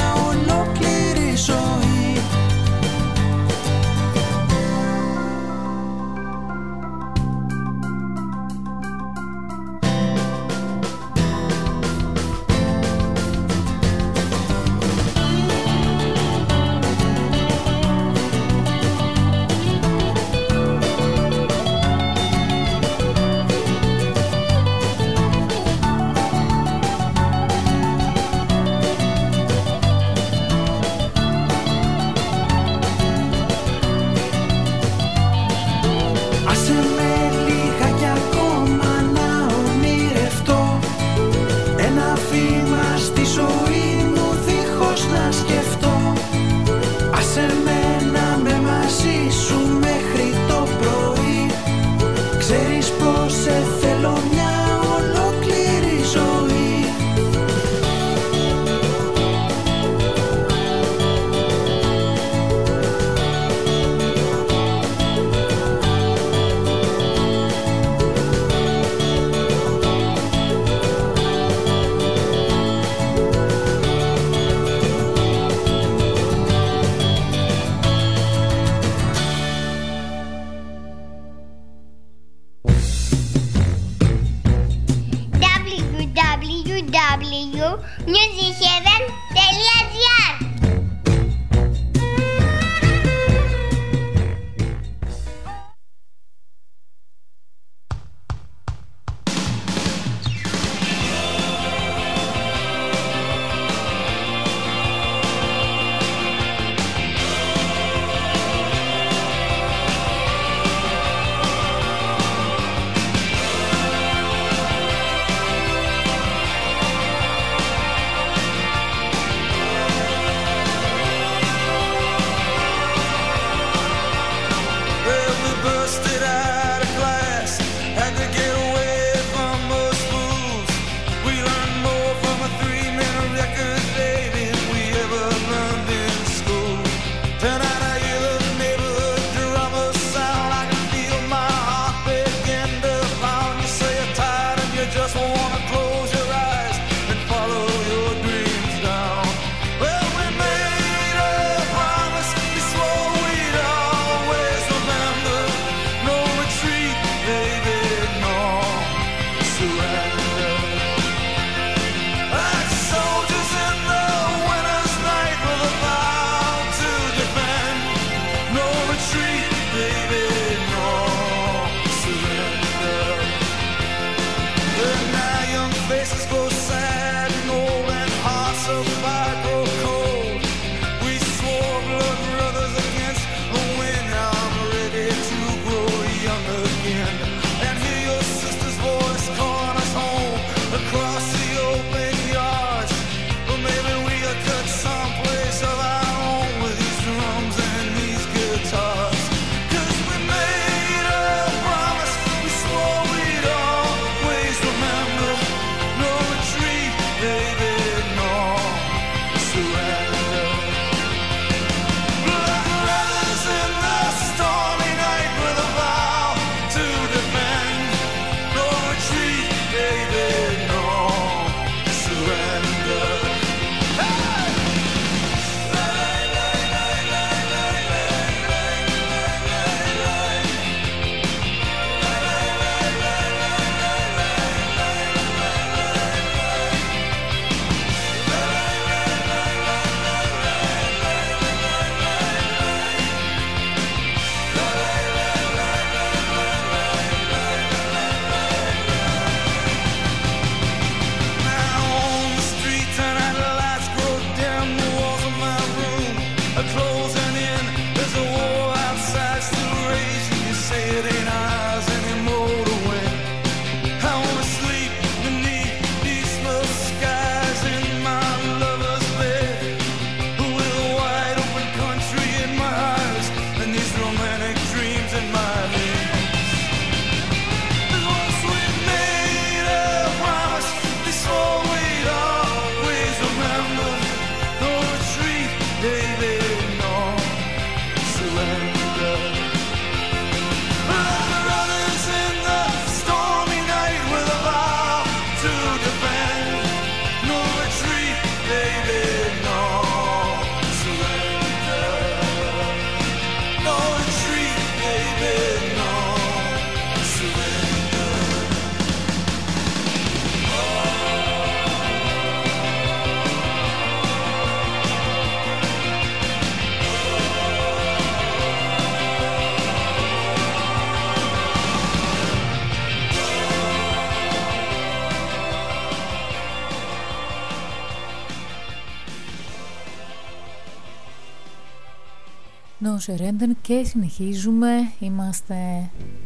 S2: Νόσε Ρέντεν και συνεχίζουμε. Είμαστε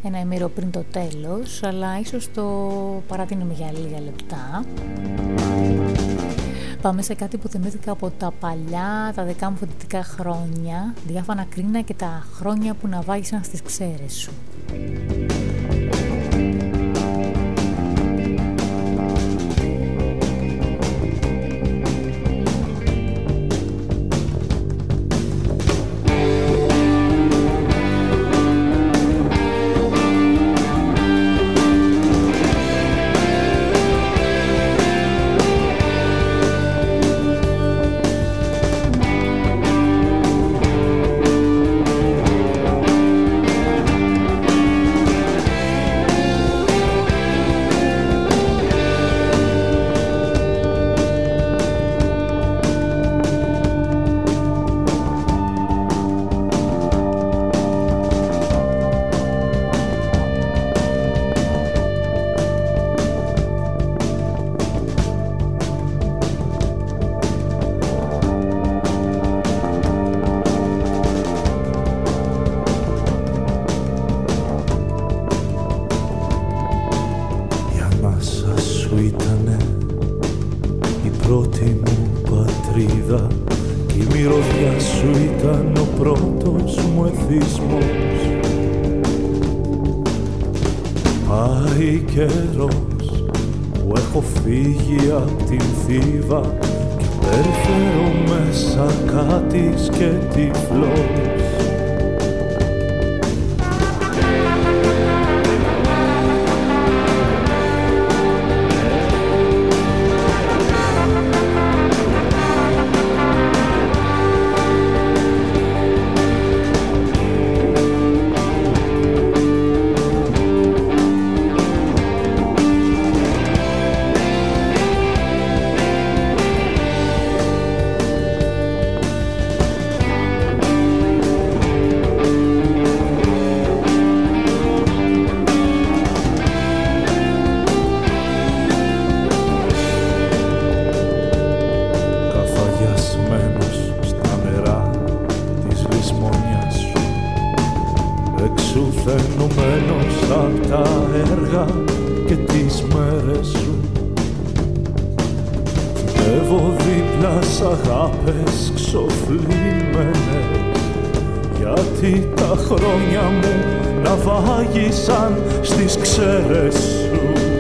S2: ένα ημίρο πριν το τέλος, αλλά ίσως το παρατείνουμε για λίγα λεπτά. Πάμε σε κάτι που θυμήθηκα από τα παλιά, τα δικά μου φοιτητικά χρόνια, διάφανα κρίνα και τα χρόνια που ναυάγησαν στις ξέρες σου.
S5: Αγάπες ξοφλημένες Γιατί τα χρόνια μου ναυάγησαν στις ξέρες σου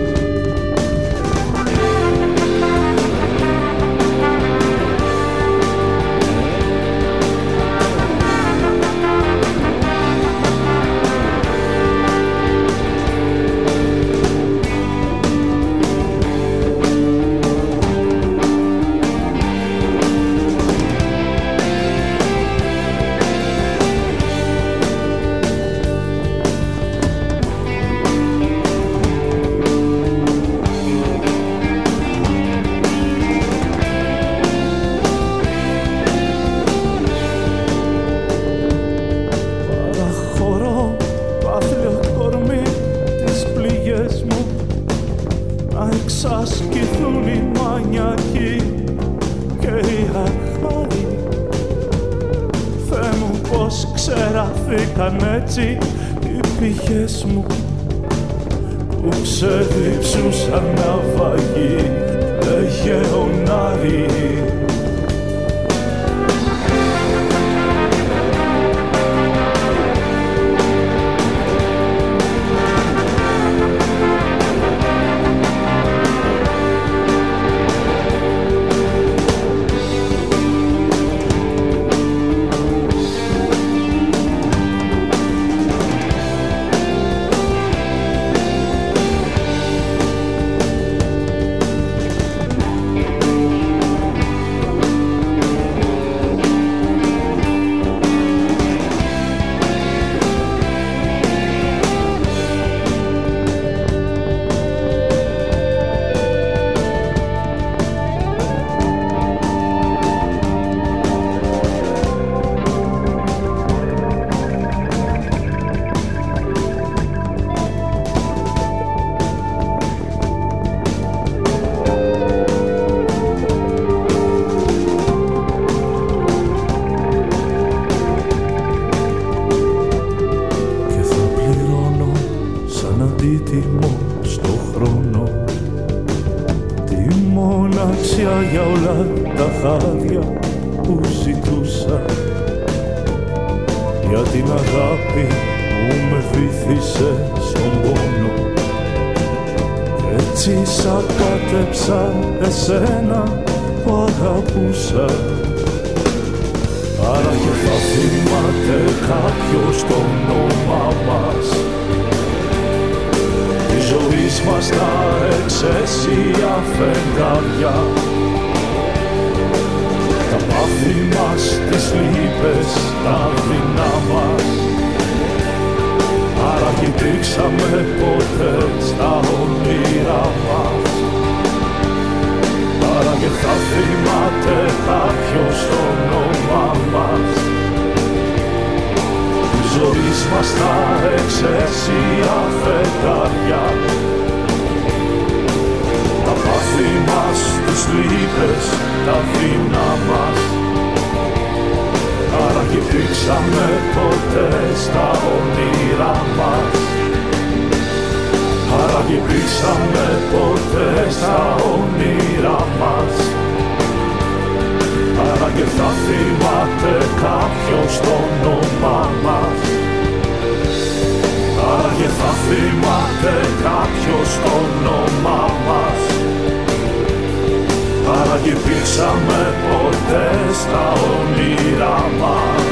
S16: Άρα και υπήρξαμε ποτέ στα όνειρά μας.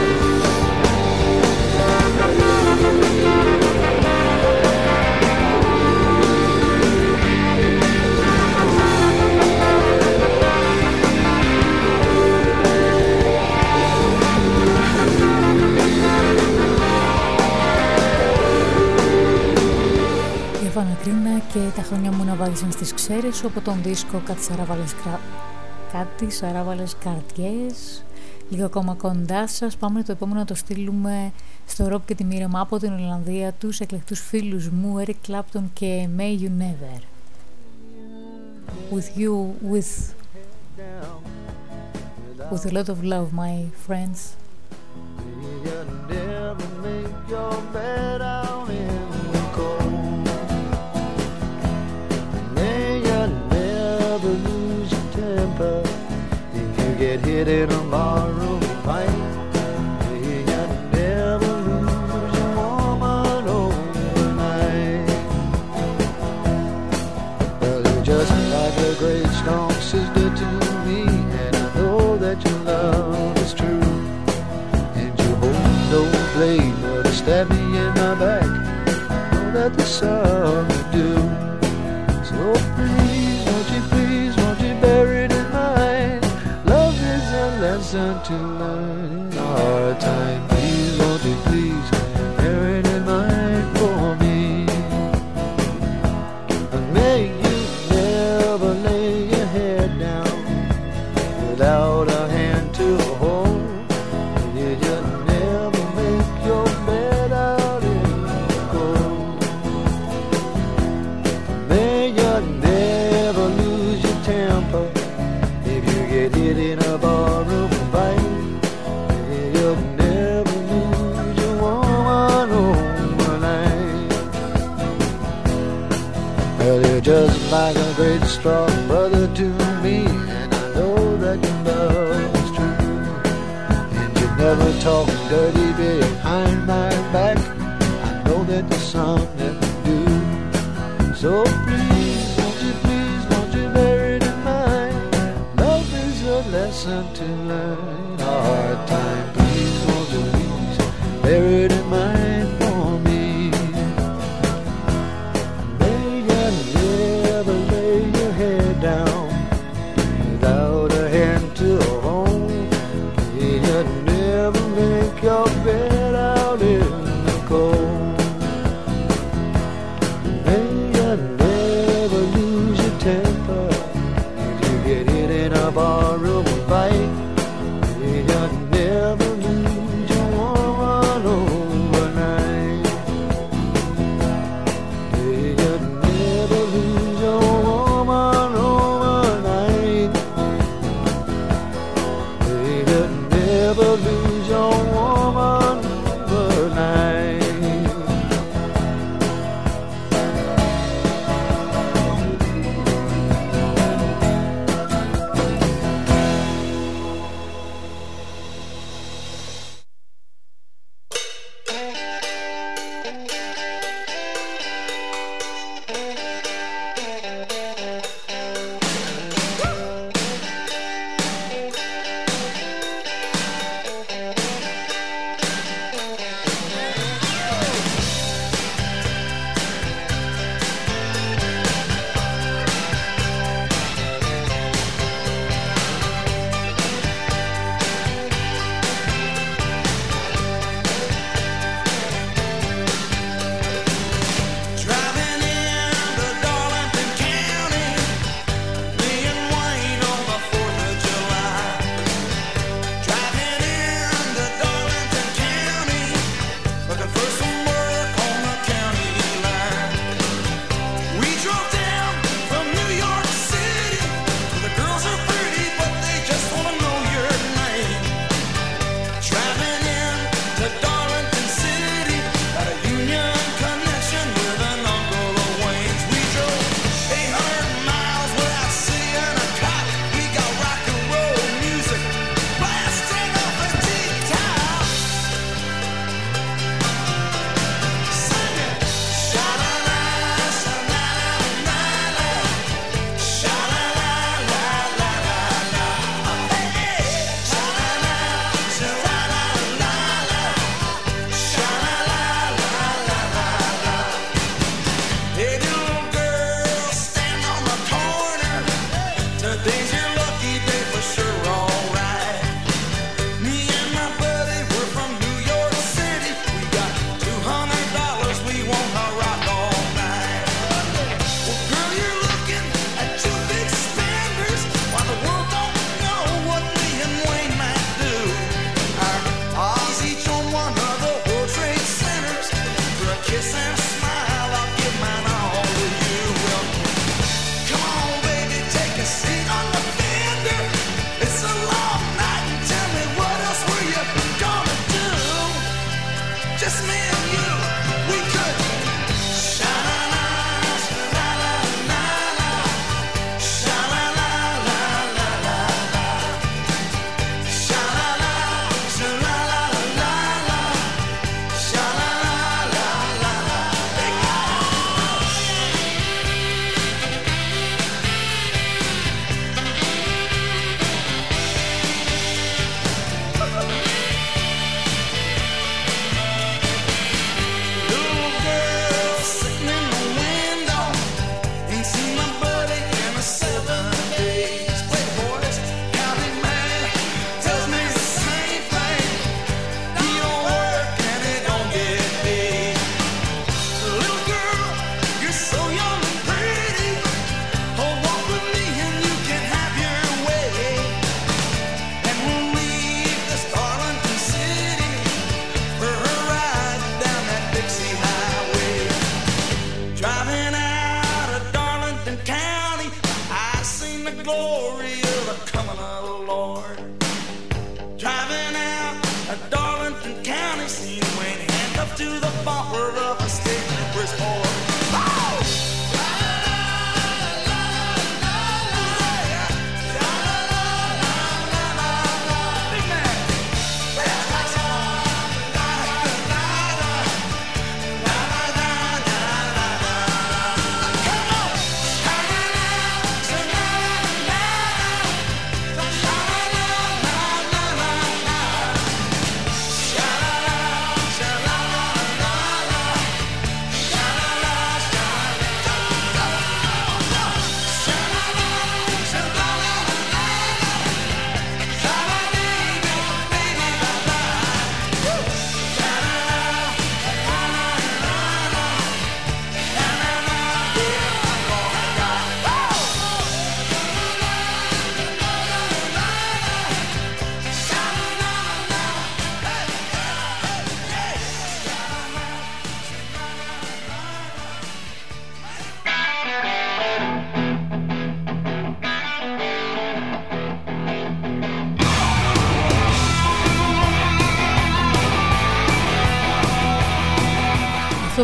S2: Η Αβάνα Κρίνα και τα χρόνια μου να βάγισαν στις ξέρες από τον δίσκο κάτι σαράβαλες, κρα... κάτι σαράβαλες καρδιές λίγο ακόμα κοντά σας. Πάμε το επόμενο να το στείλουμε στο Ρόπ και τη Μοίραμα από την Ολλανδία. Τους εκλεκτούς φίλους μου Eric Clapton και May You Never. With you, with with a lot of love my friends
S4: get hit in a barroom fight. You never lose your woman overnight. Well, you're just like a great strong sister to me, and I know that your love is true. And you hold no blade but stab me in my back. I Know that the sun listen to love. Like a great strong brother to me, and I know that your love is true. And you never talk dirty behind my back. I know that there's something to do. So please, won't you please, won't you bear it in mind? Love is a lesson to learn.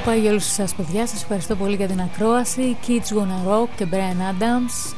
S5: πάει για όλους σας παιδιά. Σας ευχαριστώ πολύ για την ακρόαση. Kids Wanna Rock και Brian Adams.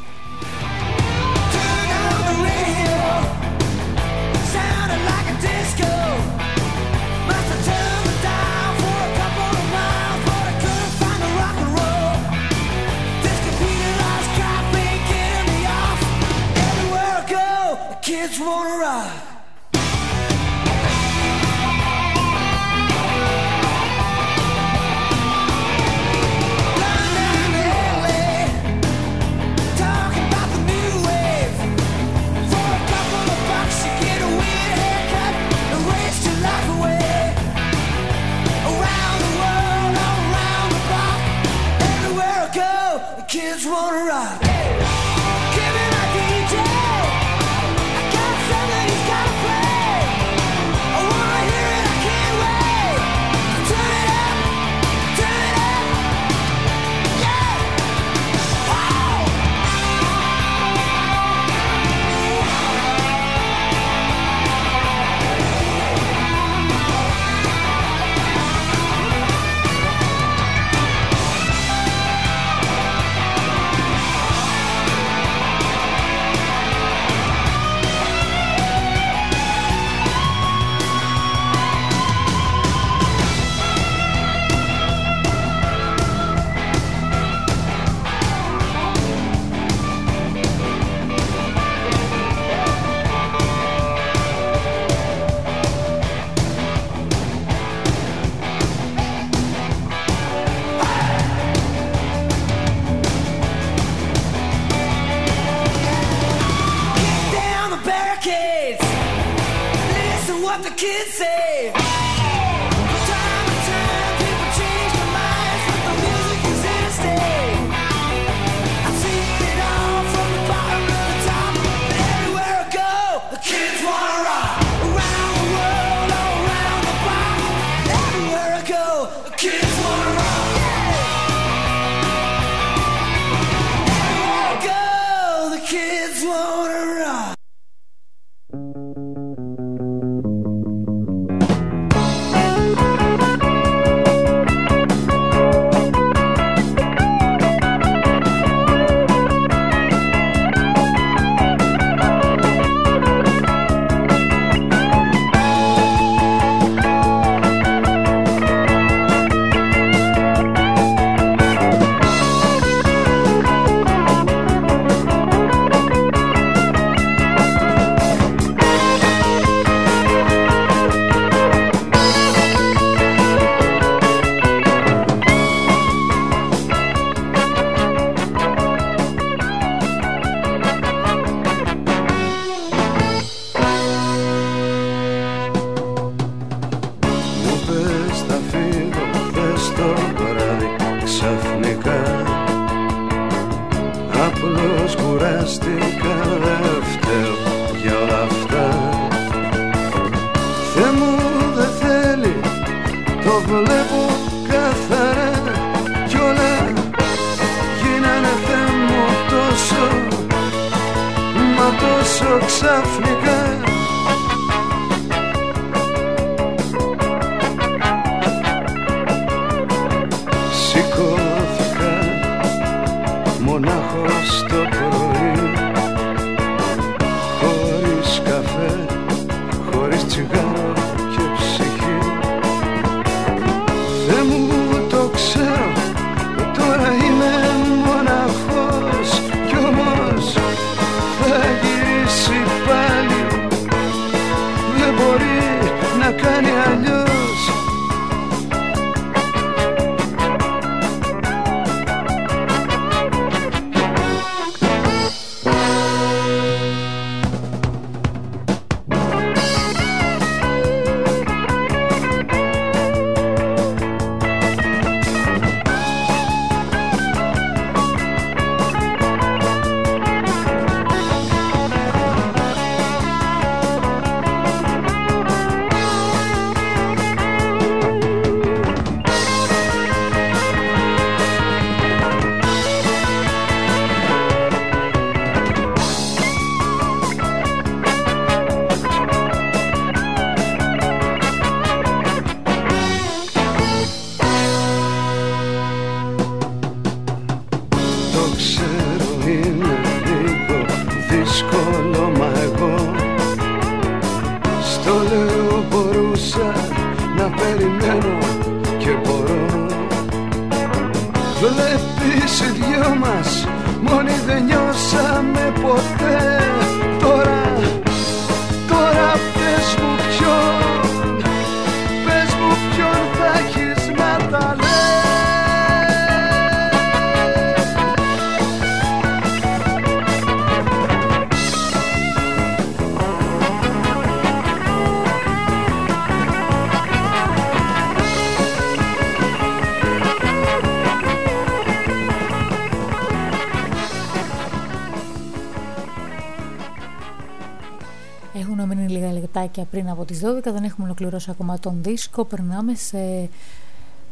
S6: 12 δεν έχουμε ολοκληρώσει ακόμα τον δίσκο. Περνάμε σε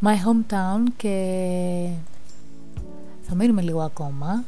S6: My Hometown και θα μείνουμε λίγο ακόμα.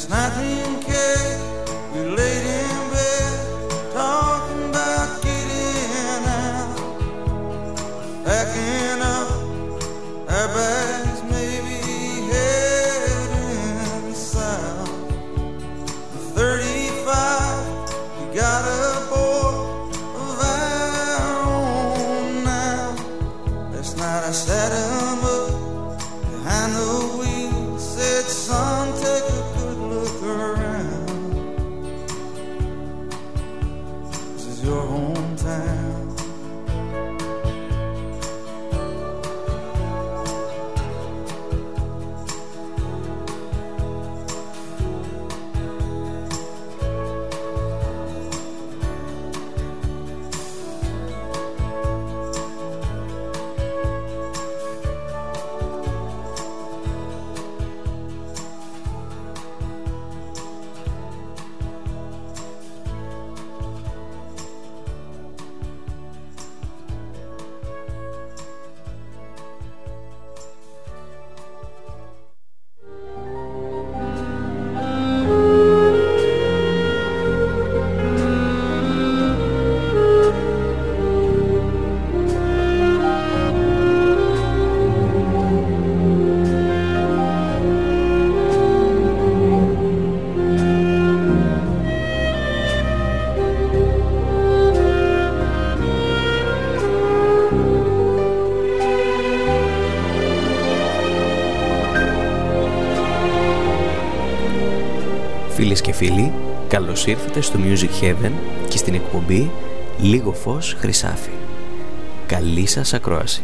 S17: There's nothing
S1: καλώς ήρθατε στο Music Heaven και στην εκπομπή «Λίγο φως χρυσάφι». Καλή σας ακρόαση!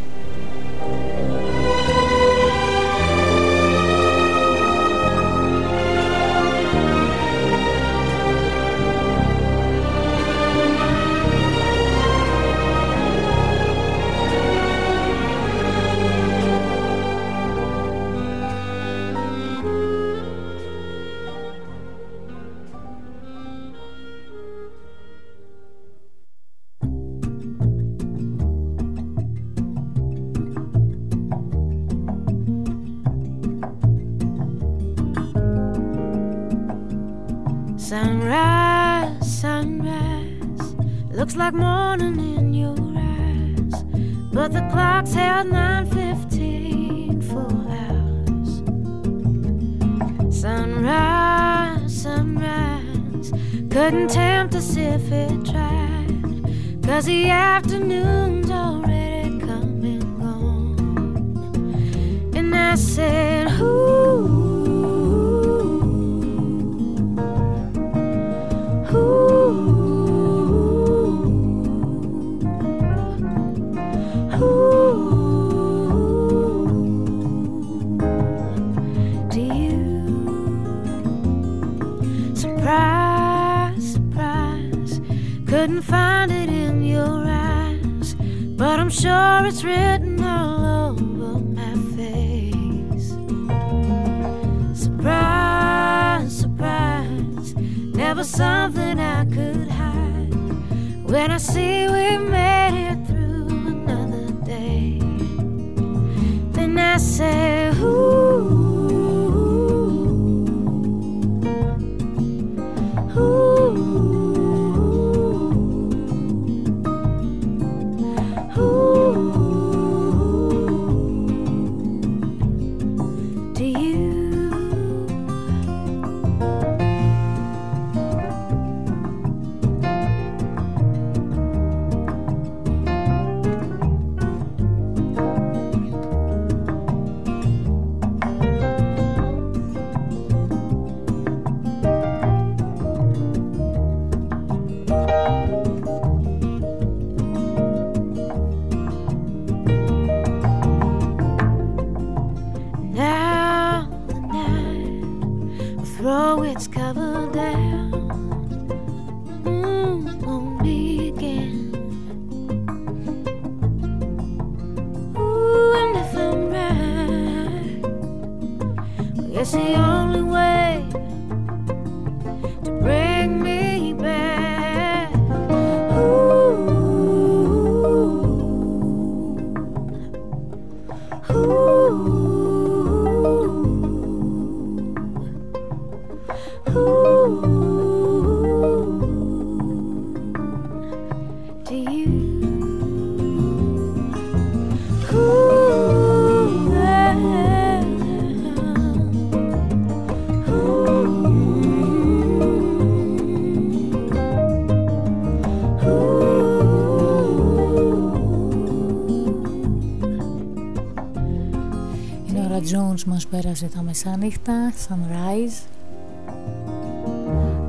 S2: Μας πέρασε τα μεσάνυχτα, sunrise.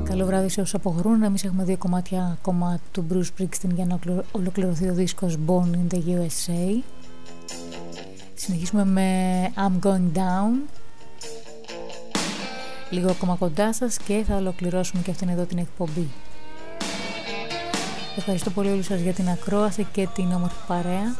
S2: Καλό βράδυ σε όσους αποχωρούν. Εμείς έχουμε δύο κομμάτια ακόμα του Bruce Springsteen για να ολοκληρωθεί ο δίσκος Born in the USA. Συνεχίσουμε με I'm Going Down. Λίγο ακόμα κοντά σας και θα ολοκληρώσουμε και αυτήν εδώ την εκπομπή. Ευχαριστώ πολύ όλους σας για την ακρόαση και την όμορφη παρέα.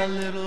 S6: A
S3: little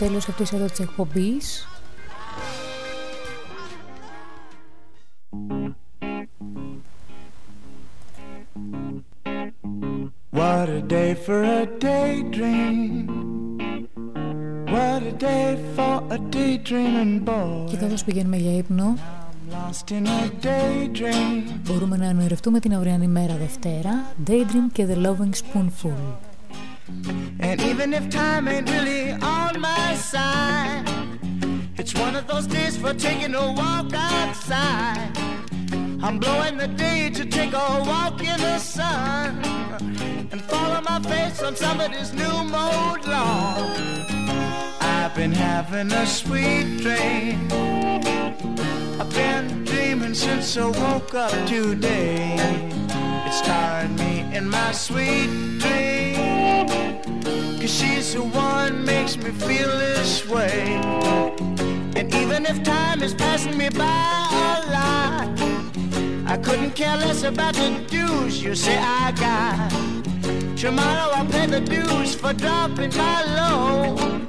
S2: τέλος αυτής εδώ της εκπομπής.
S4: What a day for a daydream. What a day for a daydreaming boy.
S2: Και καθώς πηγαίνουμε για ύπνο,
S4: Lost in a daydream.
S2: μπορούμε να ενημερωθούμε την αυριανή μέρα Δευτέρα, Daydream και The Loving Spoonful.
S4: Even if time ain't really on my side, it's one of those days for taking a walk outside. I'm blowing the day to take a walk in the sun and follow my face on somebody's new mode lawn. I've been having a sweet dream. I've been dreaming since I woke up today. It's me in my sweet dream. Cause she's the one makes me feel this way. And even if time is passing me by a lot, I couldn't care less about the dues you say I got. Tomorrow I'll pay the dues for dropping my load.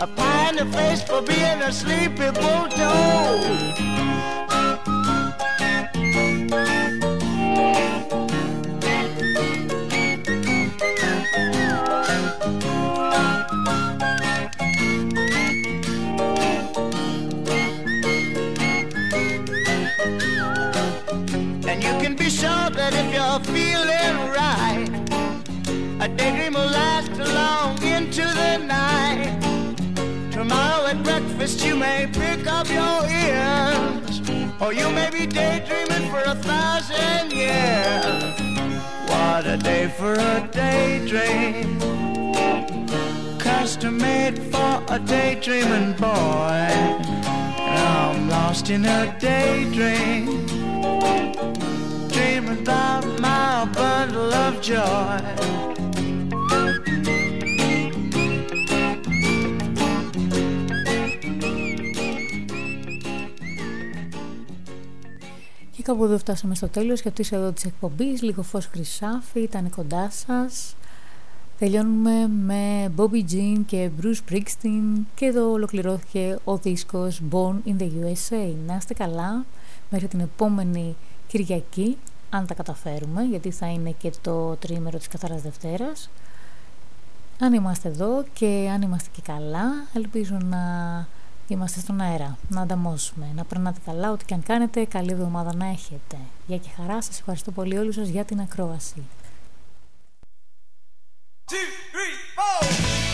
S4: A pie in the face for being a sleepy bulldog. A daydream will last long into the night. Tomorrow at breakfast you may pick up your ears, or you may be daydreaming for a thousand years. What a day for a daydream, custom made for a daydreaming boy. I'm lost in a daydream dreaming about my bundle of joy.
S2: Κάπου εδώ φτάσαμε στο τέλος και αυτής εδώ της εκπομπής Λίγο φως χρυσάφι ήταν κοντά σας Τελειώνουμε με Bobby Jean και Bruce Springsteen και εδώ ολοκληρώθηκε ο δίσκος Born in the USA. Να είστε καλά μέχρι την επόμενη Κυριακή, αν τα καταφέρουμε, γιατί θα είναι και το τρίμερο της Καθαράς Δευτέρας. Αν είμαστε εδώ και αν είμαστε και καλά, ελπίζω να είμαστε στον αέρα, να ανταμώσουμε, να περνάτε καλά, ό,τι και αν κάνετε, καλή εβδομάδα να έχετε. Γεια και χαρά, σας ευχαριστώ πολύ όλους σας για την ακρόαση.
S6: two, three,